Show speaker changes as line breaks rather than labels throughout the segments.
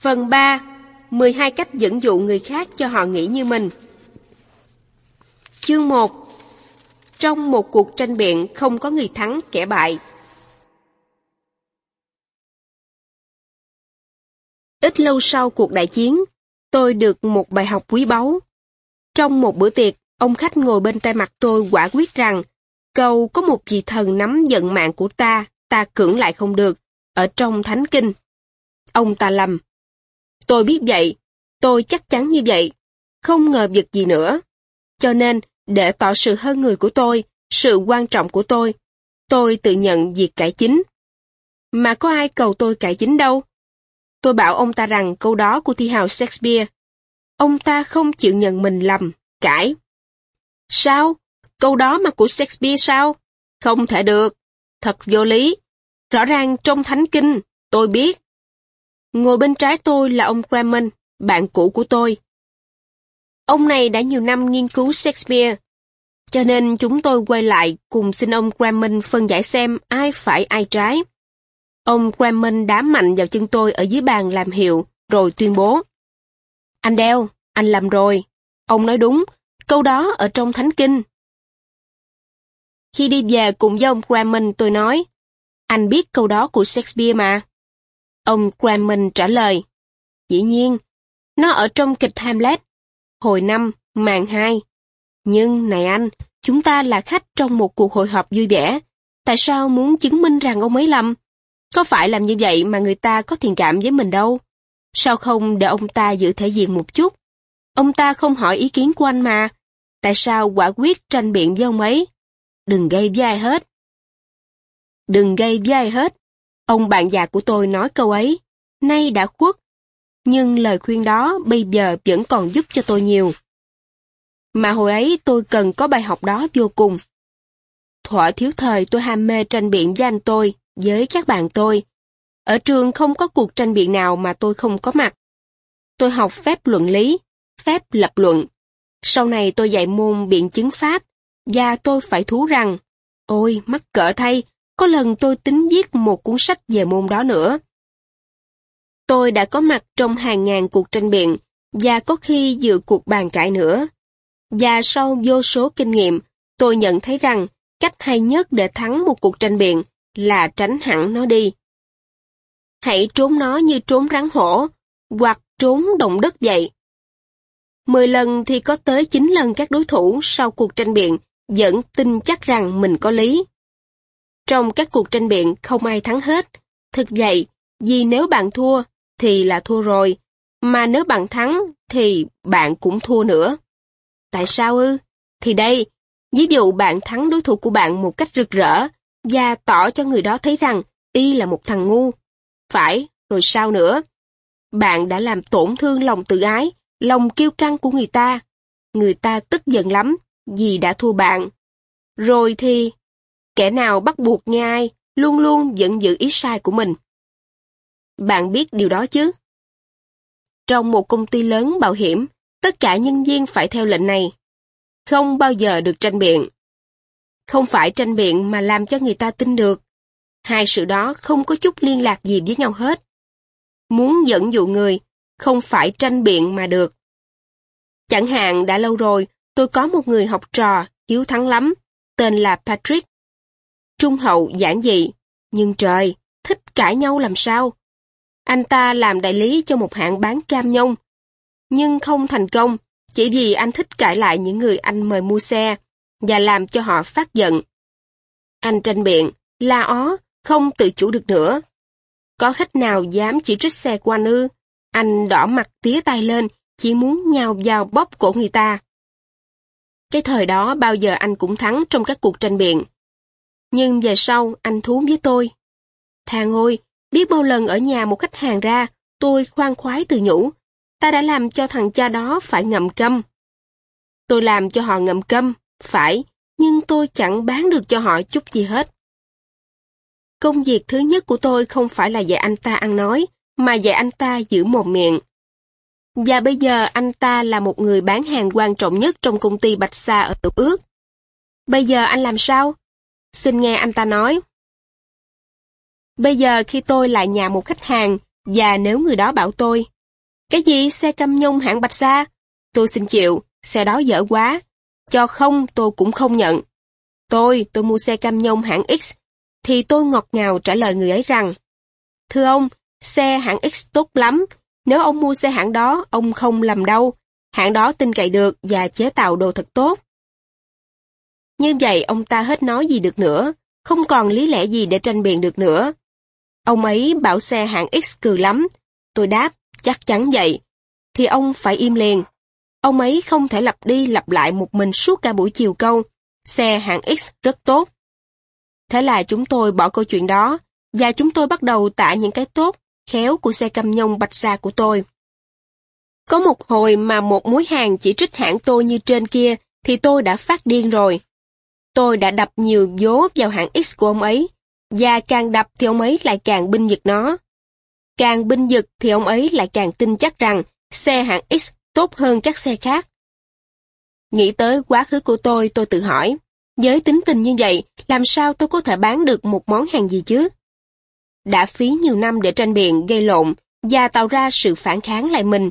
Phần 3. 12 cách dẫn dụ người khác cho họ nghĩ như mình. Chương 1. Trong một cuộc tranh biện không có người thắng kẻ bại. Ít lâu sau cuộc đại chiến, tôi được một bài học quý báu. Trong một bữa tiệc, ông khách ngồi bên tay mặt tôi quả quyết rằng cầu có một vị thần nắm giận mạng của ta, ta cưỡng lại không được, ở trong thánh kinh. Ông ta lầm. Tôi biết vậy, tôi chắc chắn như vậy, không ngờ việc gì nữa. Cho nên, để tỏ sự hơn người của tôi, sự quan trọng của tôi, tôi tự nhận việc cải chính. Mà có ai cầu tôi cải chính đâu? Tôi bảo ông ta rằng câu đó của thi hào Shakespeare. Ông ta không chịu nhận mình lầm, cãi. Sao? Câu đó mà của Shakespeare sao? Không thể được. Thật vô lý. Rõ ràng trong thánh kinh, tôi biết. Ngồi bên trái tôi là ông Cramen, bạn cũ của tôi. Ông này đã nhiều năm nghiên cứu Shakespeare, cho nên chúng tôi quay lại cùng xin ông Cramen phân giải xem ai phải ai trái. Ông Cramen đá mạnh vào chân tôi ở dưới bàn làm hiệu, rồi tuyên bố. Anh đeo, anh làm rồi. Ông nói đúng, câu đó ở trong Thánh Kinh. Khi đi về cùng với ông Cramen tôi nói, anh biết câu đó của Shakespeare mà. Ông Cramen trả lời, dĩ nhiên, nó ở trong kịch Hamlet, hồi năm, màn hai. Nhưng, này anh, chúng ta là khách trong một cuộc hội họp vui vẻ. Tại sao muốn chứng minh rằng ông ấy lầm? Có phải làm như vậy mà người ta có thiện cảm với mình đâu? Sao không để ông ta giữ thể diện một chút? Ông ta không hỏi ý kiến của anh mà. Tại sao quả quyết tranh biện với ông ấy? Đừng gây với ai hết. Đừng gây với ai hết. Ông bạn già của tôi nói câu ấy. Nay đã khuất. Nhưng lời khuyên đó bây giờ vẫn còn giúp cho tôi nhiều. Mà hồi ấy tôi cần có bài học đó vô cùng. Thuở thiếu thời tôi ham mê tranh biện với anh tôi, với các bạn tôi. Ở trường không có cuộc tranh biện nào mà tôi không có mặt. Tôi học phép luận lý, phép lập luận. Sau này tôi dạy môn biện chứng pháp, và tôi phải thú rằng, ôi mắc cỡ thay, có lần tôi tính viết một cuốn sách về môn đó nữa. Tôi đã có mặt trong hàng ngàn cuộc tranh biện, và có khi dự cuộc bàn cãi nữa. Và sau vô số kinh nghiệm, tôi nhận thấy rằng cách hay nhất để thắng một cuộc tranh biện là tránh hẳn nó đi. Hãy trốn nó như trốn rắn hổ, hoặc trốn động đất vậy. Mười lần thì có tới chín lần các đối thủ sau cuộc tranh biện vẫn tin chắc rằng mình có lý. Trong các cuộc tranh biện không ai thắng hết. Thực vậy, vì nếu bạn thua thì là thua rồi, mà nếu bạn thắng thì bạn cũng thua nữa. Tại sao ư? Thì đây, ví dụ bạn thắng đối thủ của bạn một cách rực rỡ và tỏ cho người đó thấy rằng y là một thằng ngu. Phải, rồi sao nữa? Bạn đã làm tổn thương lòng tự ái, lòng kiêu căng của người ta. Người ta tức giận lắm vì đã thua bạn. Rồi thì, kẻ nào bắt buộc nghe ai, luôn luôn vẫn giữ ý sai của mình. Bạn biết điều đó chứ? Trong một công ty lớn bảo hiểm, tất cả nhân viên phải theo lệnh này. Không bao giờ được tranh biện. Không phải tranh biện mà làm cho người ta tin được. Hai sự đó không có chút liên lạc gì với nhau hết. Muốn dẫn dụ người, không phải tranh biện mà được. Chẳng hạn đã lâu rồi, tôi có một người học trò hiếu thắng lắm, tên là Patrick. Trung hậu giản dị, nhưng trời, thích cãi nhau làm sao? Anh ta làm đại lý cho một hãng bán cam nhông, nhưng không thành công chỉ vì anh thích cãi lại những người anh mời mua xe và làm cho họ phát giận. Anh tranh biện, la ó, không tự chủ được nữa. Có khách nào dám chỉ trích xe của anh ư? Anh đỏ mặt tía tay lên, chỉ muốn nhào vào bóp cổ người ta. Cái thời đó bao giờ anh cũng thắng trong các cuộc tranh biện. Nhưng về sau anh thú với tôi. Thằng ôi, biết bao lần ở nhà một khách hàng ra, tôi khoan khoái từ nhủ. Ta đã làm cho thằng cha đó phải ngậm câm. Tôi làm cho họ ngậm câm, phải, nhưng tôi chẳng bán được cho họ chút gì hết. Công việc thứ nhất của tôi không phải là dạy anh ta ăn nói, mà dạy anh ta giữ mồm miệng. Và bây giờ anh ta là một người bán hàng quan trọng nhất trong công ty Bạch Sa ở Tiểu Ước. Bây giờ anh làm sao? Xin nghe anh ta nói. Bây giờ khi tôi lại nhà một khách hàng, Và nếu người đó bảo tôi, cái gì xe cam nhông hãng Bạch Sa? Tôi xin chịu, xe đó dở quá. Cho không tôi cũng không nhận. Tôi, tôi mua xe cam nhông hãng X, thì tôi ngọt ngào trả lời người ấy rằng, Thưa ông, xe hãng X tốt lắm, nếu ông mua xe hãng đó, ông không làm đâu, hãng đó tin cậy được và chế tạo đồ thật tốt. Như vậy ông ta hết nói gì được nữa, không còn lý lẽ gì để tranh biện được nữa. Ông ấy bảo xe hạng X cừ lắm. Tôi đáp, chắc chắn vậy. Thì ông phải im liền. Ông ấy không thể lặp đi lặp lại một mình suốt cả buổi chiều câu. Xe hạng X rất tốt. Thế là chúng tôi bỏ câu chuyện đó, và chúng tôi bắt đầu tả những cái tốt, khéo của xe cam nhông bạch xa của tôi. Có một hồi mà một mối hàng chỉ trích hãng tôi như trên kia, thì tôi đã phát điên rồi. Tôi đã đập nhiều vố vào hạng X của ông ấy, và càng đập thì ông ấy lại càng binh vực nó. Càng binh vực thì ông ấy lại càng tin chắc rằng xe hạng X tốt hơn các xe khác. Nghĩ tới quá khứ của tôi, tôi tự hỏi, với tính tình như vậy, làm sao tôi có thể bán được một món hàng gì chứ? Đã phí nhiều năm để tranh biện, gây lộn, và tạo ra sự phản kháng lại mình.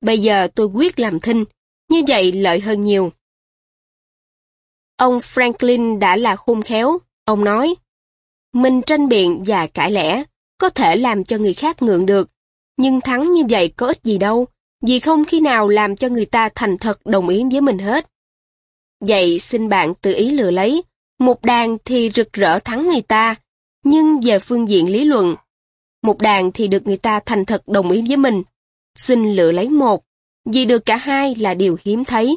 Bây giờ tôi quyết làm thinh, như vậy lợi hơn nhiều. Ông Franklin đã là khôn khéo, ông nói, mình tranh biện và cãi lẽ, có thể làm cho người khác ngượng được, nhưng thắng như vậy có ích gì đâu, vì không khi nào làm cho người ta thành thật đồng ý với mình hết. Vậy xin bạn tự ý lừa lấy, một đàn thì rực rỡ thắng người ta, nhưng về phương diện lý luận, một đàn thì được người ta thành thật đồng ý với mình. Xin lựa lấy một, vì được cả hai là điều hiếm thấy.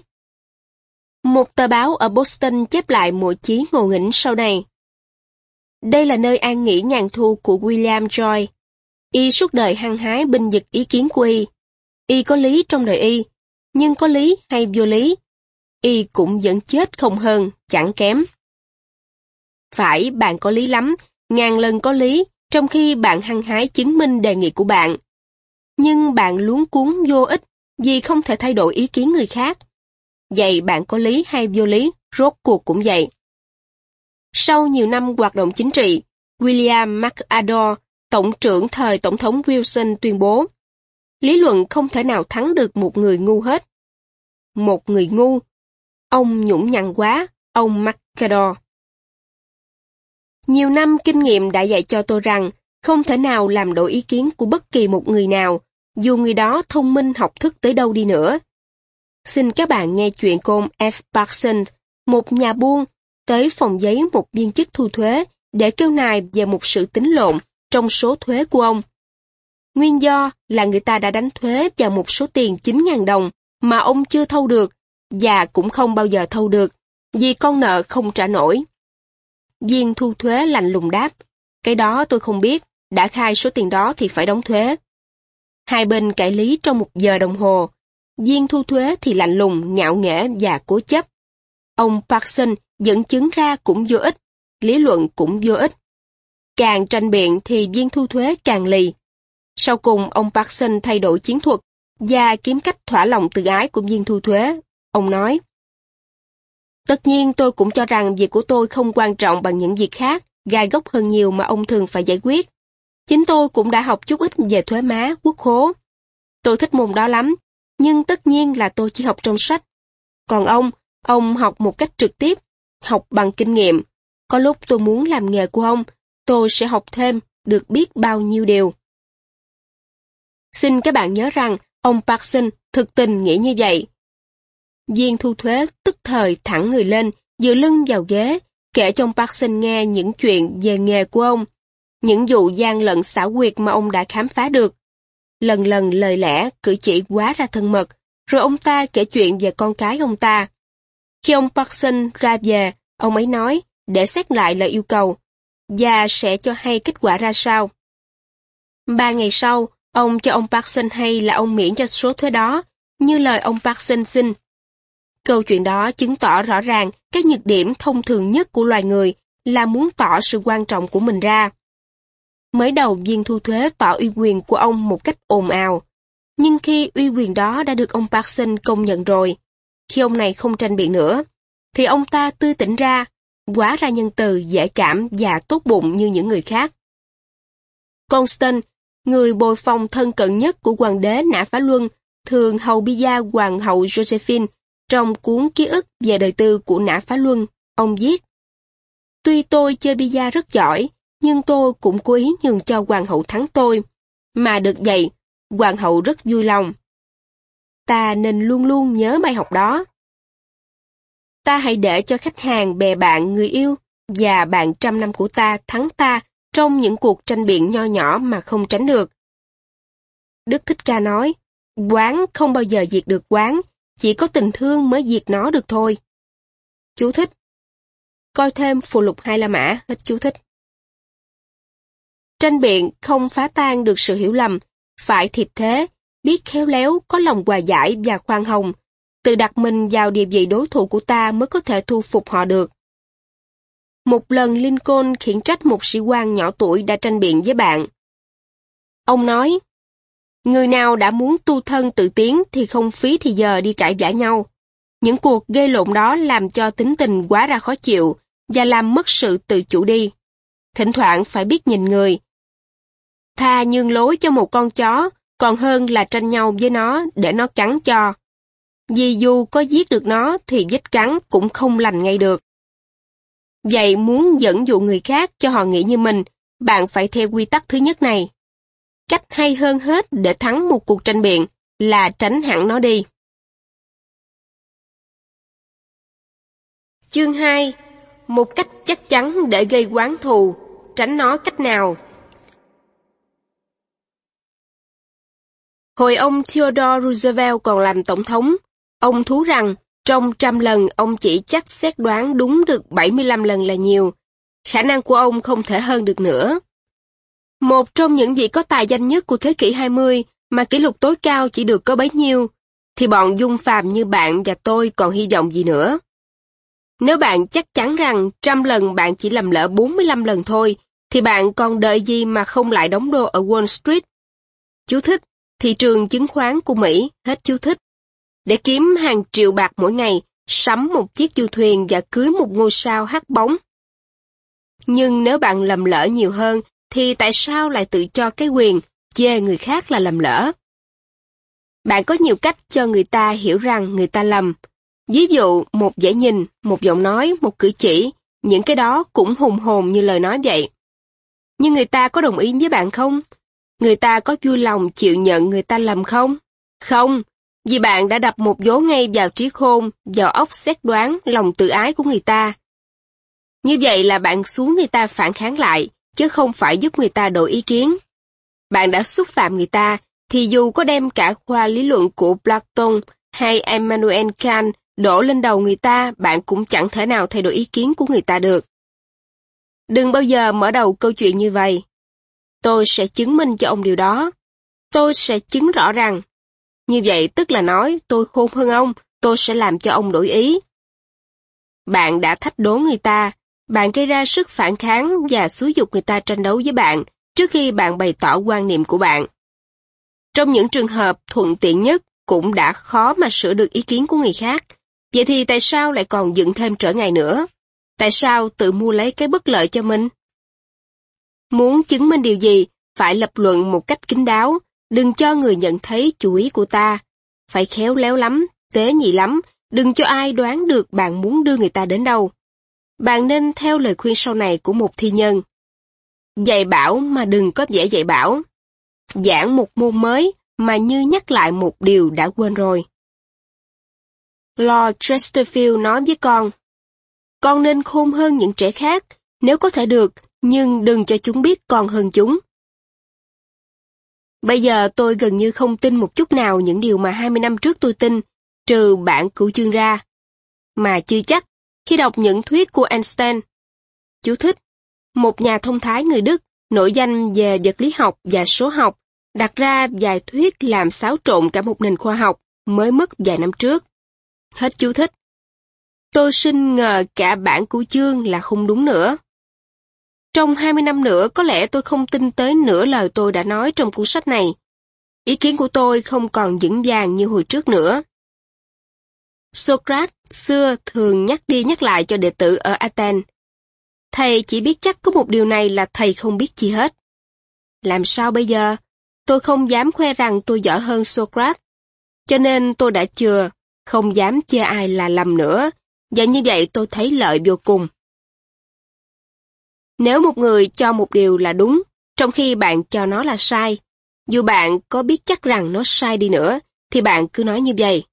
Một tờ báo ở Boston chép lại mỗi chí ngộ nghĩnh sau này. Đây là nơi an nghỉ nhàn thu của William Joy. Y suốt đời hăng hái binh dịch ý kiến của Y. Y có lý trong đời Y, nhưng có lý hay vô lý, Y cũng vẫn chết không hơn, chẳng kém. Phải, bạn có lý lắm, ngàn lần có lý, trong khi bạn hăng hái chứng minh đề nghị của bạn. Nhưng bạn luống cuốn vô ích vì không thể thay đổi ý kiến người khác dạy bạn có lý hay vô lý, rốt cuộc cũng vậy. Sau nhiều năm hoạt động chính trị, William McAdoo, Tổng trưởng thời Tổng thống Wilson tuyên bố, lý luận không thể nào thắng được một người ngu hết. Một người ngu. Ông nhũng nhằn quá, ông McAdoo. Nhiều năm kinh nghiệm đã dạy cho tôi rằng không thể nào làm đổi ý kiến của bất kỳ một người nào, dù người đó thông minh học thức tới đâu đi nữa. Xin các bạn nghe chuyện của F. Parkson, một nhà buôn, tới phòng giấy một viên chức thu thuế để kêu nài về một sự tính lộn trong số thuế của ông. Nguyên do là người ta đã đánh thuế vào một số tiền 9.000 đồng mà ông chưa thâu được và cũng không bao giờ thâu được vì con nợ không trả nổi. Viên thu thuế lạnh lùng đáp, cái đó tôi không biết, đã khai số tiền đó thì phải đóng thuế. Hai bên cãi lý trong một giờ đồng hồ, viên thu thuế thì lạnh lùng, ngạo nghễ và cố chấp. Ông Parkson dẫn chứng ra cũng vô ích, lý luận cũng vô ích. Càng tranh biện thì viên thu thuế càng lì. Sau cùng ông Parkson thay đổi chiến thuật và kiếm cách thỏa lòng tự ái của viên thu thuế. Ông nói, Tất nhiên tôi cũng cho rằng việc của tôi không quan trọng bằng những việc khác, gai góc hơn nhiều mà ông thường phải giải quyết. Chính tôi cũng đã học chút ít về thuế má, quốc khố. Tôi thích môn đó lắm, nhưng tất nhiên là tôi chỉ học trong sách. Còn ông, ông học một cách trực tiếp, học bằng kinh nghiệm. Có lúc tôi muốn làm nghề của ông, tôi sẽ học thêm, được biết bao nhiêu điều. Xin các bạn nhớ rằng, ông Parkson thực tình nghĩ như vậy. Viên thu thuế tức thời thẳng người lên, dựa lưng vào ghế, kể cho ông Parkson nghe những chuyện về nghề của ông, những vụ gian lận xảo quyệt mà ông đã khám phá được. Lần lần lời lẽ, cử chỉ quá ra thân mật, rồi ông ta kể chuyện về con cái ông ta. Khi ông Parkson ra về, ông ấy nói, để xét lại lời yêu cầu, và sẽ cho hay kết quả ra sao. Ba ngày sau, ông cho ông Parkson hay là ông miễn cho số thuế đó, như lời ông Parkson xin. Câu chuyện đó chứng tỏ rõ ràng cái nhược điểm thông thường nhất của loài người là muốn tỏ sự quan trọng của mình ra. Mới đầu viên thu thuế tỏ uy quyền của ông một cách ồn ào. Nhưng khi uy quyền đó đã được ông Parson công nhận rồi, khi ông này không tranh biện nữa, thì ông ta tư tỉnh ra, quá ra nhân từ, dễ cảm và tốt bụng như những người khác. Constant, người bồi phòng thân cận nhất của hoàng đế Nã Phá Luân, thường hầu bi gia hoàng hậu Josephine trong cuốn ký ức về đời tư của Nã Phá Luân, ông viết Tuy tôi chơi bi gia rất giỏi, nhưng tôi cũng cố ý nhường cho hoàng hậu thắng tôi. Mà được vậy, hoàng hậu rất vui lòng. Ta nên luôn luôn nhớ bài học đó. Ta hãy để cho khách hàng, bè bạn, người yêu và bạn trăm năm của ta thắng ta trong những cuộc tranh biện nho nhỏ mà không tránh được. Đức Thích Ca nói, quán không bao giờ diệt được quán, chỉ có tình thương mới diệt nó được thôi. Chú thích. Coi thêm phụ lục hai La Mã, hết chú thích. Tranh biện không phá tan được sự hiểu lầm, phải thiệp thế, biết khéo léo, có lòng hòa giải và khoan hồng, tự đặt mình vào địa vị đối thủ của ta mới có thể thu phục họ được. Một lần Lincoln khiển trách một sĩ quan nhỏ tuổi đã tranh biện với bạn. Ông nói, người nào đã muốn tu thân tự tiến thì không phí thì giờ đi cãi vã nhau. Những cuộc gây lộn đó làm cho tính tình quá ra khó chịu và làm mất sự tự chủ đi. Thỉnh thoảng phải biết nhìn người. Tha nhường lối cho một con chó, còn hơn là tranh nhau với nó để nó cắn cho. Vì dù có giết được nó thì vết cắn cũng không lành ngay được. Vậy muốn dẫn dụ người khác cho họ nghĩ như mình, bạn phải theo quy tắc thứ nhất này. Cách hay hơn hết để thắng một cuộc tranh biện là tránh hẳn nó đi. Chương 2 Một cách chắc chắn để gây quán thù, tránh nó cách nào? Hồi ông Theodore Roosevelt còn làm tổng thống, ông thú rằng trong trăm lần ông chỉ chắc xét đoán đúng được 75 lần là nhiều. Khả năng của ông không thể hơn được nữa. Một trong những vị có tài danh nhất của thế kỷ 20 mà kỷ lục tối cao chỉ được có bấy nhiêu, thì bọn dung phàm như bạn và tôi còn hy vọng gì nữa. Nếu bạn chắc chắn rằng trăm lần bạn chỉ làm lỡ 45 lần thôi, thì bạn còn đợi gì mà không lại đóng đô ở Wall Street? Chú thích, thị trường chứng khoán của Mỹ, hết chú thích để kiếm hàng triệu bạc mỗi ngày, sắm một chiếc du thuyền và cưới một ngôi sao hát bóng. Nhưng nếu bạn lầm lỡ nhiều hơn, thì tại sao lại tự cho cái quyền chê người khác là lầm lỡ? Bạn có nhiều cách cho người ta hiểu rằng người ta lầm. Ví dụ, một giải nhìn, một giọng nói, một cử chỉ, những cái đó cũng hùng hồn như lời nói vậy. Nhưng người ta có đồng ý với bạn không? Người ta có vui lòng chịu nhận người ta lầm không? Không, vì bạn đã đập một dấu ngay vào trí khôn, vào óc xét đoán lòng tự ái của người ta. Như vậy là bạn xuống người ta phản kháng lại, chứ không phải giúp người ta đổi ý kiến. Bạn đã xúc phạm người ta, thì dù có đem cả khoa lý luận của Platon hay Emmanuel Kant đổ lên đầu người ta, bạn cũng chẳng thể nào thay đổi ý kiến của người ta được. Đừng bao giờ mở đầu câu chuyện như vậy. Tôi sẽ chứng minh cho ông điều đó. Tôi sẽ chứng rõ rằng như vậy tức là nói tôi khôn hơn ông, tôi sẽ làm cho ông đổi ý. Bạn đã thách đố người ta, bạn gây ra sức phản kháng và xúi dục người ta tranh đấu với bạn trước khi bạn bày tỏ quan niệm của bạn. Trong những trường hợp thuận tiện nhất cũng đã khó mà sửa được ý kiến của người khác. Vậy thì tại sao lại còn dựng thêm trở ngại nữa? Tại sao tự mua lấy cái bất lợi cho mình? Muốn chứng minh điều gì, phải lập luận một cách kín đáo, Đừng cho người nhận thấy chú ý của ta. Phải khéo léo lắm, tế nhị lắm, đừng cho ai đoán được bạn muốn đưa người ta đến đâu. Bạn nên theo lời khuyên sau này của một thi nhân. Dạy bảo mà đừng có vẻ dạy bảo. Giảng một môn mới mà như nhắc lại một điều đã quên rồi. Lord Chesterfield nói với con, con nên khôn hơn những trẻ khác, nếu có thể được, nhưng đừng cho chúng biết còn hơn chúng. Bây giờ tôi gần như không tin một chút nào những điều mà 20 năm trước tôi tin, trừ bản cửu chương ra. Mà chưa chắc, khi đọc những thuyết của Einstein. Chú thích, một nhà thông thái người Đức, nổi danh về vật lý học và số học, đặt ra vài thuyết làm xáo trộn cả một nền khoa học mới mất vài năm trước. Hết chú thích. Tôi xin ngờ cả bản cửu chương là không đúng nữa. Trong 20 năm nữa có lẽ tôi không tin tới nửa lời tôi đã nói trong cuốn sách này. Ý kiến của tôi không còn vững vàng như hồi trước nữa. Socrates xưa thường nhắc đi nhắc lại cho đệ tử ở Athens. Thầy chỉ biết chắc có một điều này là thầy không biết gì hết. Làm sao bây giờ? tôi không dám khoe rằng tôi giỏi hơn Socrates. Cho nên tôi đã chừa, không dám chê ai là lầm nữa, và như vậy tôi thấy lợi vô cùng. Nếu một người cho một điều là đúng, trong khi bạn cho nó là sai, dù bạn có biết chắc rằng nó sai đi nữa, thì bạn cứ nói như vậy.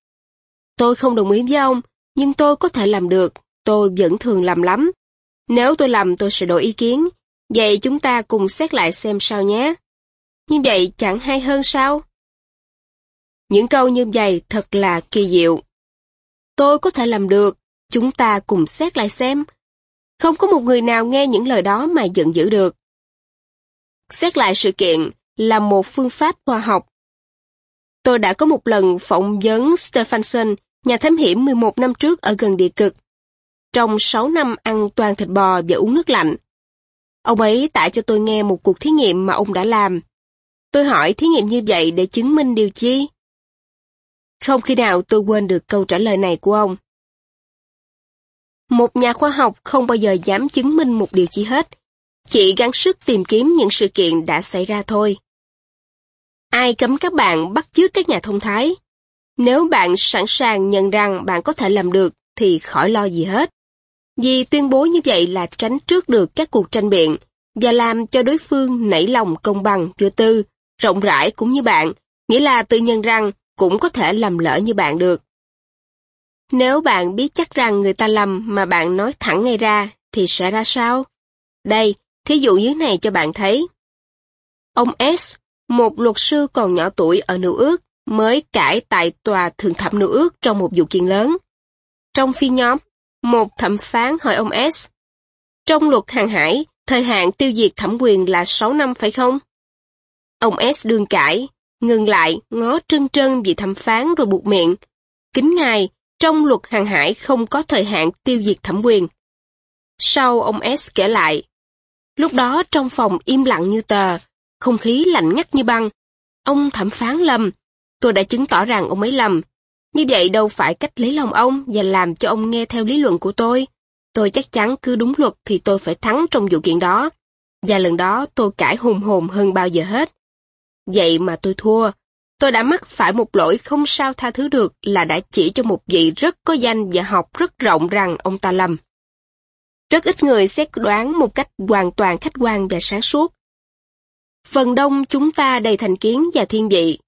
Tôi không đồng ý với ông, nhưng tôi có thể làm được, tôi vẫn thường làm lắm. Nếu tôi làm tôi sẽ đổi ý kiến, vậy chúng ta cùng xét lại xem sao nhé. Như vậy chẳng hay hơn sao? Những câu như vậy thật là kỳ diệu. Tôi có thể làm được, chúng ta cùng xét lại xem. Không có một người nào nghe những lời đó mà giận dữ được. Xét lại sự kiện là một phương pháp khoa học. Tôi đã có một lần phỏng vấn Stephenson, nhà thám hiểm 11 năm trước ở gần địa cực. Trong 6 năm ăn toàn thịt bò và uống nước lạnh. Ông ấy tả cho tôi nghe một cuộc thí nghiệm mà ông đã làm. Tôi hỏi thí nghiệm như vậy để chứng minh điều chi? Không khi nào tôi quên được câu trả lời này của ông. Một nhà khoa học không bao giờ dám chứng minh một điều chi hết, chỉ gắng sức tìm kiếm những sự kiện đã xảy ra thôi. Ai cấm các bạn bắt chước các nhà thông thái? Nếu bạn sẵn sàng nhận rằng bạn có thể làm được, thì khỏi lo gì hết. Vì tuyên bố như vậy là tránh trước được các cuộc tranh biện và làm cho đối phương nảy lòng công bằng, vô tư, rộng rãi cũng như bạn, nghĩa là tự nhận rằng cũng có thể làm lỡ như bạn được. Nếu bạn biết chắc rằng người ta lầm mà bạn nói thẳng ngay ra, thì sẽ ra sao? Đây, thí dụ dưới này cho bạn thấy. Ông S, một luật sư còn nhỏ tuổi ở New ước, mới cãi tại tòa thượng thẩm New ước trong một vụ kiện lớn. Trong phiên nhóm, một thẩm phán hỏi ông S. Trong luật hàng hải, thời hạn tiêu diệt thẩm quyền là 6 năm phải không? Ông S đương cãi, ngừng lại, ngó trân trân vị thẩm phán rồi buộc miệng. Kính ngài, trong luật hàng hải không có thời hạn tiêu diệt thẩm quyền. Sau ông S kể lại, lúc đó trong phòng im lặng như tờ, không khí lạnh ngắt như băng. Ông thẩm phán lầm, tôi đã chứng tỏ rằng ông ấy lầm. Như vậy đâu phải cách lấy lòng ông và làm cho ông nghe theo lý luận của tôi. Tôi chắc chắn cứ đúng luật thì tôi phải thắng trong vụ kiện đó. Và lần đó tôi cãi hùng hồn hơn bao giờ hết. Vậy mà tôi thua. Tôi đã mắc phải một lỗi không sao tha thứ được là đã chỉ cho một vị rất có danh và học rất rộng rằng ông ta lầm. Rất ít người xét đoán một cách hoàn toàn khách quan và sáng suốt. Phần đông chúng ta đầy thành kiến và thiên vị.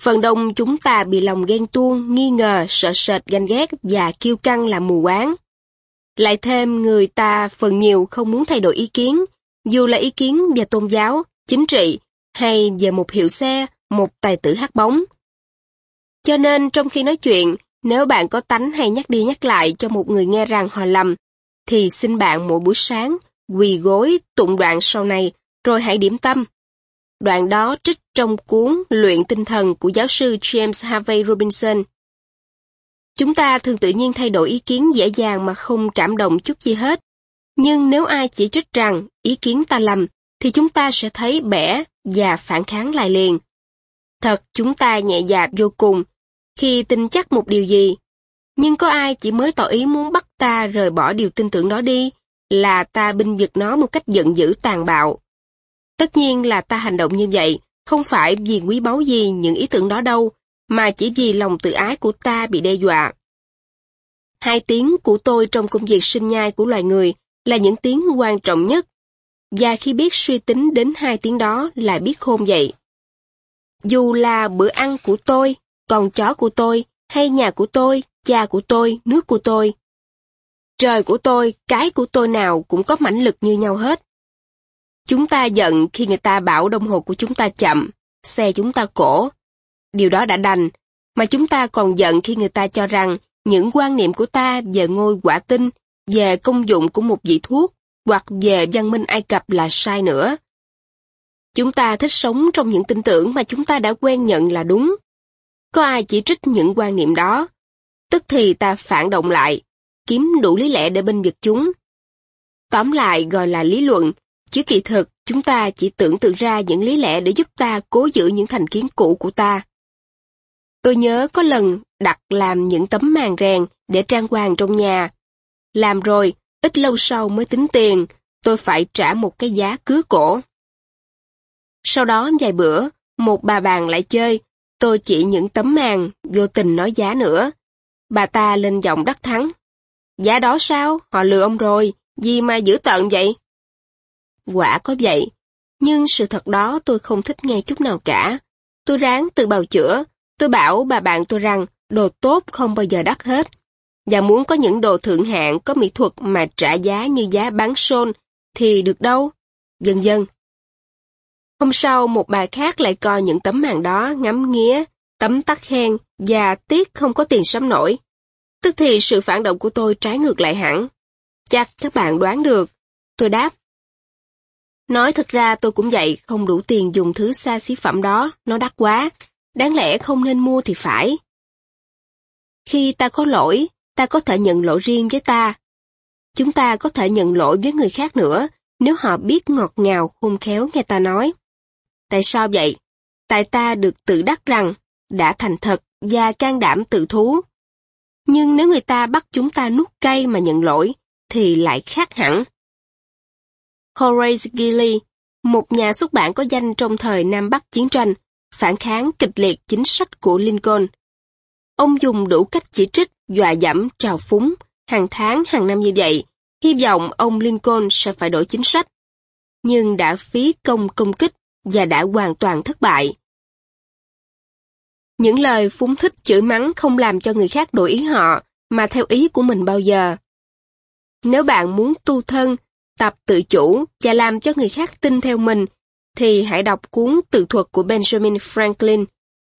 Phần đông chúng ta bị lòng ghen tuông, nghi ngờ, sợ sệt, ganh ghét và kiêu căng làm mù quáng. Lại thêm người ta phần nhiều không muốn thay đổi ý kiến, dù là ý kiến về tôn giáo, chính trị hay về một hiệu xe, một tài tử hát bóng. Cho nên trong khi nói chuyện, nếu bạn có tánh hay nhắc đi nhắc lại cho một người nghe rằng họ lầm, thì xin bạn mỗi buổi sáng, quỳ gối tụng đoạn sau này, rồi hãy điểm tâm. Đoạn đó trích trong cuốn Luyện tinh thần của giáo sư James Harvey Robinson. Chúng ta thường tự nhiên thay đổi ý kiến dễ dàng mà không cảm động chút gì hết. Nhưng nếu ai chỉ trích rằng ý kiến ta lầm, thì chúng ta sẽ thấy bẻ và phản kháng lại liền. Thật chúng ta nhẹ dạp vô cùng khi tin chắc một điều gì. Nhưng có ai chỉ mới tỏ ý muốn bắt ta rời bỏ điều tin tưởng đó đi, là ta binh vực nó một cách giận dữ tàn bạo. Tất nhiên là ta hành động như vậy, không phải vì quý báu gì những ý tưởng đó đâu, mà chỉ vì lòng tự ái của ta bị đe dọa. Hai tiếng của tôi trong công việc sinh nhai của loài người là những tiếng quan trọng nhất và khi biết suy tính đến hai tiếng đó là biết khôn dậy. Dù là bữa ăn của tôi, con chó của tôi, hay nhà của tôi, cha của tôi, nước của tôi. Trời của tôi, cái của tôi nào cũng có mãnh lực như nhau hết. Chúng ta giận khi người ta bảo đồng hồ của chúng ta chậm, xe chúng ta cổ. Điều đó đã đành, mà chúng ta còn giận khi người ta cho rằng những quan niệm của ta về ngôi quả tinh, về công dụng của một vị thuốc, hoặc về văn minh Ai Cập là sai nữa. Chúng ta thích sống trong những tin tưởng mà chúng ta đã quen nhận là đúng. Có ai chỉ trích những quan niệm đó, tức thì ta phản động lại, kiếm đủ lý lẽ để binh vực chúng. Tóm lại gọi là lý luận, chứ kỳ thực chúng ta chỉ tưởng tượng ra những lý lẽ để giúp ta cố giữ những thành kiến cũ của ta. Tôi nhớ có lần đặt làm những tấm màn rèn để trang hoàng trong nhà. Làm rồi, Ít lâu sau mới tính tiền, tôi phải trả một cái giá cứa cổ. Sau đó vài bữa, một bà bạn lại chơi, tôi chỉ những tấm màn, vô tình nói giá nữa. Bà ta lên giọng đắc thắng. Giá đó sao? Họ lừa ông rồi, gì mà giữ tợn vậy? Quả có vậy, nhưng sự thật đó tôi không thích nghe chút nào cả. Tôi ráng tự bào chữa, tôi bảo bà bạn tôi rằng đồ tốt không bao giờ đắt hết. Và muốn có những đồ thượng hạng có mỹ thuật mà trả giá như giá bán xôn thì được đâu. Dần dần. Hôm sau một bà khác lại coi những tấm màn đó ngắm nghía, tấm tắc khen và tiếc không có tiền sắm nổi. Tức thì sự phản động của tôi trái ngược lại hẳn. Chắc các bạn đoán được. Tôi đáp. Nói thật ra tôi cũng vậy, không đủ tiền dùng thứ xa xí phẩm đó, nó đắt quá. Đáng lẽ không nên mua thì phải. Khi ta có lỗi, ta có thể nhận lỗi riêng với ta. Chúng ta có thể nhận lỗi với người khác nữa, nếu họ biết ngọt ngào khôn khéo nghe ta nói. Tại sao vậy? Tại ta được tự đắc rằng, đã thành thật và can đảm tự thú. Nhưng nếu người ta bắt chúng ta nuốt cay mà nhận lỗi, thì lại khác hẳn. Horace Greeley, một nhà xuất bản có danh trong thời Nam Bắc chiến tranh, phản kháng kịch liệt chính sách của Lincoln. Ông dùng đủ cách chỉ trích, dọa dẫm, trào phúng, hàng tháng, hàng năm như vậy, hy vọng ông Lincoln sẽ phải đổi chính sách. Nhưng đã phí công công kích và đã hoàn toàn thất bại. Những lời phúng thích chửi mắng không làm cho người khác đổi ý họ, mà theo ý của mình bao giờ. Nếu bạn muốn tu thân, tập tự chủ và làm cho người khác tin theo mình, thì hãy đọc cuốn tự thuật của Benjamin Franklin,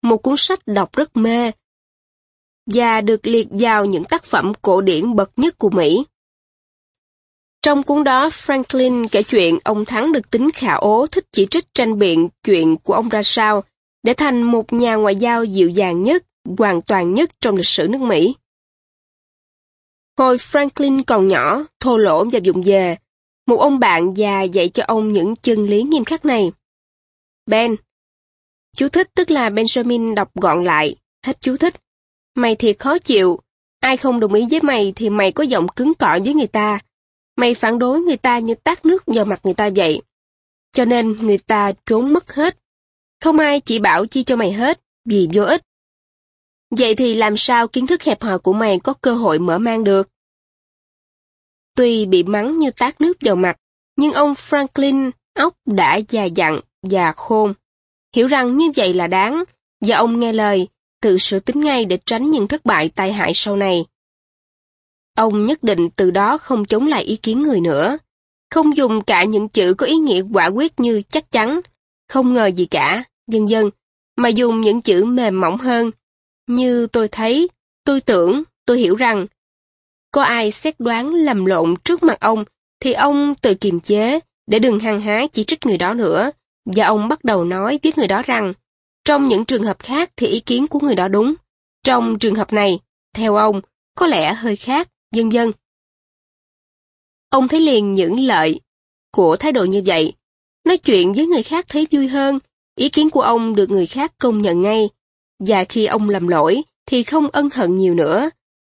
một cuốn sách đọc rất mê, và được liệt vào những tác phẩm cổ điển bậc nhất của Mỹ. Trong cuốn đó, Franklin kể chuyện ông Thắng được tính khả ố thích chỉ trích tranh biện chuyện của ông ra sao, để thành một nhà ngoại giao dịu dàng nhất, hoàn toàn nhất trong lịch sử nước Mỹ. Hồi Franklin còn nhỏ, thô lỗ và dụng về, một ông bạn già dạy cho ông những chân lý nghiêm khắc này. Ben. Chú thích tức là Benjamin đọc gọn lại, hết chú thích. Mày thiệt khó chịu, ai không đồng ý với mày thì mày có giọng cứng cỏi với người ta. Mày phản đối người ta như tát nước vào mặt người ta vậy. Cho nên người ta trốn mất hết. Không ai chỉ bảo chi cho mày hết, vì vô ích. Vậy thì làm sao kiến thức hẹp hòi của mày có cơ hội mở mang được? Tuy bị mắng như tát nước vào mặt, nhưng ông Franklin óc đã già dặn và khôn. Hiểu rằng như vậy là đáng, và ông nghe lời, tự sửa tính ngay để tránh những thất bại tai hại sau này. Ông nhất định từ đó không chống lại ý kiến người nữa, không dùng cả những chữ có ý nghĩa quả quyết như chắc chắn, không ngờ gì cả, dân dân, mà dùng những chữ mềm mỏng hơn, như tôi thấy, tôi tưởng, tôi hiểu rằng, có ai xét đoán lầm lộn trước mặt ông, thì ông tự kiềm chế, để đừng hăng hái chỉ trích người đó nữa, và ông bắt đầu nói với người đó rằng, trong những trường hợp khác thì ý kiến của người đó đúng. Trong trường hợp này, theo ông, có lẽ hơi khác, dân dân. Ông thấy liền những lợi của thái độ như vậy. Nói chuyện với người khác thấy vui hơn, ý kiến của ông được người khác công nhận ngay. Và khi ông làm lỗi, thì không ân hận nhiều nữa,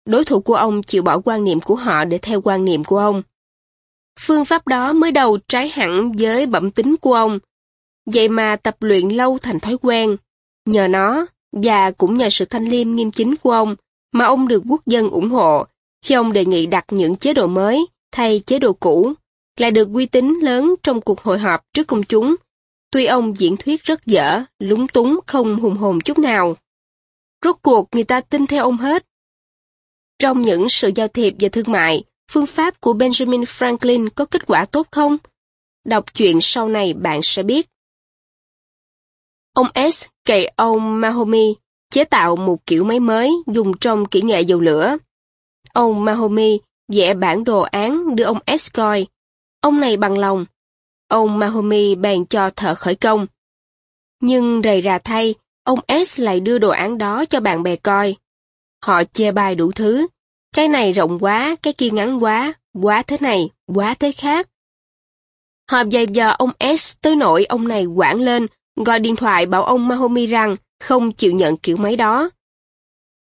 đối thủ của ông chịu bỏ quan niệm của họ để theo quan niệm của ông. Phương pháp đó mới đầu trái hẳn với bẩm tính của ông. Vậy mà tập luyện lâu thành thói quen. Nhờ nó, và cũng nhờ sự thanh liêm nghiêm chính của ông, mà ông được quốc dân ủng hộ khi ông đề nghị đặt những chế độ mới thay chế độ cũ, lại được uy tín lớn trong cuộc hội họp trước công chúng. Tuy ông diễn thuyết rất dở, lúng túng không hùng hồn chút nào. Rốt cuộc người ta tin theo ông hết, trong những sự giao thiệp và thương mại, phương pháp của Benjamin Franklin có kết quả tốt không? Đọc chuyện sau này bạn sẽ biết. Ông S cậy ông Mahomi chế tạo một kiểu máy mới dùng trong kỹ nghệ dầu lửa. Ông Mahomi vẽ bản đồ án đưa ông S coi. Ông này bằng lòng. Ông Mahomi bèn cho thợ khởi công. Nhưng rầy rà thay, ông S lại đưa đồ án đó cho bạn bè coi. Họ chê bai đủ thứ. Cái này rộng quá, cái kia ngắn quá, quá thế này, quá thế khác. Họ dày dò ông S tới nỗi ông này quảng lên, gọi điện thoại bảo ông Mahomi rằng không chịu nhận kiểu máy đó.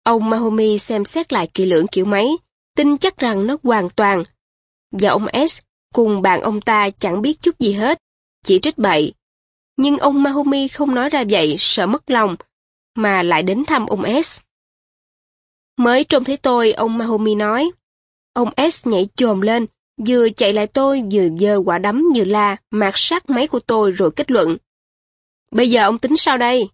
Ông Mahomi xem xét lại kỹ lưỡng kiểu máy, tin chắc rằng nó hoàn toàn. Và ông S cùng bạn ông ta chẳng biết chút gì hết, chỉ trích bậy. Nhưng ông Mahomi không nói ra vậy, sợ mất lòng, mà lại đến thăm ông S. Mới trông thấy tôi, ông Mahomi nói. Ông S nhảy chồm lên, vừa chạy lại tôi, vừa dơ quả đấm vừa la, mạt sát máy của tôi rồi kết luận. Bây giờ ông tính sao đây?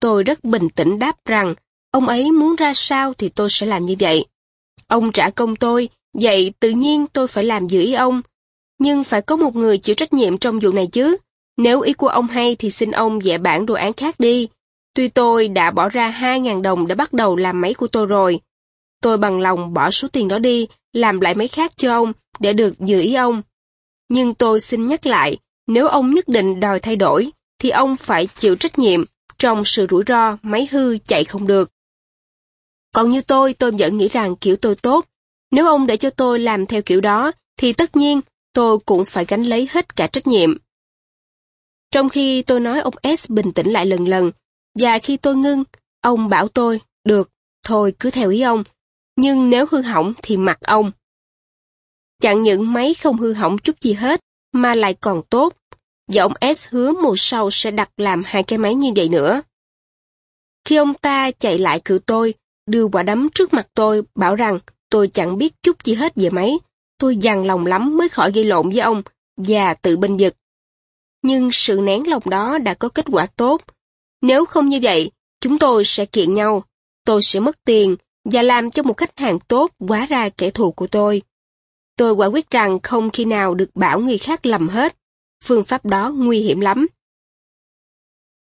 Tôi rất bình tĩnh đáp rằng, ông ấy muốn ra sao thì tôi sẽ làm như vậy. Ông trả công tôi, vậy tự nhiên tôi phải làm giữ ý ông. Nhưng phải có một người chịu trách nhiệm trong vụ này chứ. Nếu ý của ông hay thì xin ông vẽ bản đồ án khác đi. Tuy tôi đã bỏ ra 2.000 đồng để bắt đầu làm máy của tôi rồi. Tôi bằng lòng bỏ số tiền đó đi, làm lại máy khác cho ông, để được giữ ý ông. Nhưng tôi xin nhắc lại, nếu ông nhất định đòi thay đổi, thì ông phải chịu trách nhiệm trong sự rủi ro máy hư chạy không được. Còn như tôi, tôi vẫn nghĩ rằng kiểu tôi tốt. Nếu ông để cho tôi làm theo kiểu đó, thì tất nhiên tôi cũng phải gánh lấy hết cả trách nhiệm. Trong khi tôi nói ông S bình tĩnh lại lần lần, và khi tôi ngưng, ông bảo tôi, được, thôi cứ theo ý ông, nhưng nếu hư hỏng thì mặc ông. Chẳng những máy không hư hỏng chút gì hết, mà lại còn tốt, và ông S hứa mùa sau sẽ đặt làm hai cái máy như vậy nữa. Khi ông ta chạy lại cử tôi, đưa quả đấm trước mặt tôi, bảo rằng tôi chẳng biết chút gì hết về máy. Tôi dằn lòng lắm mới khỏi gây lộn với ông, và tự binh vực. Nhưng sự nén lòng đó đã có kết quả tốt. Nếu không như vậy, chúng tôi sẽ kiện nhau. Tôi sẽ mất tiền, và làm cho một khách hàng tốt quá ra kẻ thù của tôi. Tôi quả quyết rằng không khi nào được bảo người khác lầm hết. Phương pháp đó nguy hiểm lắm.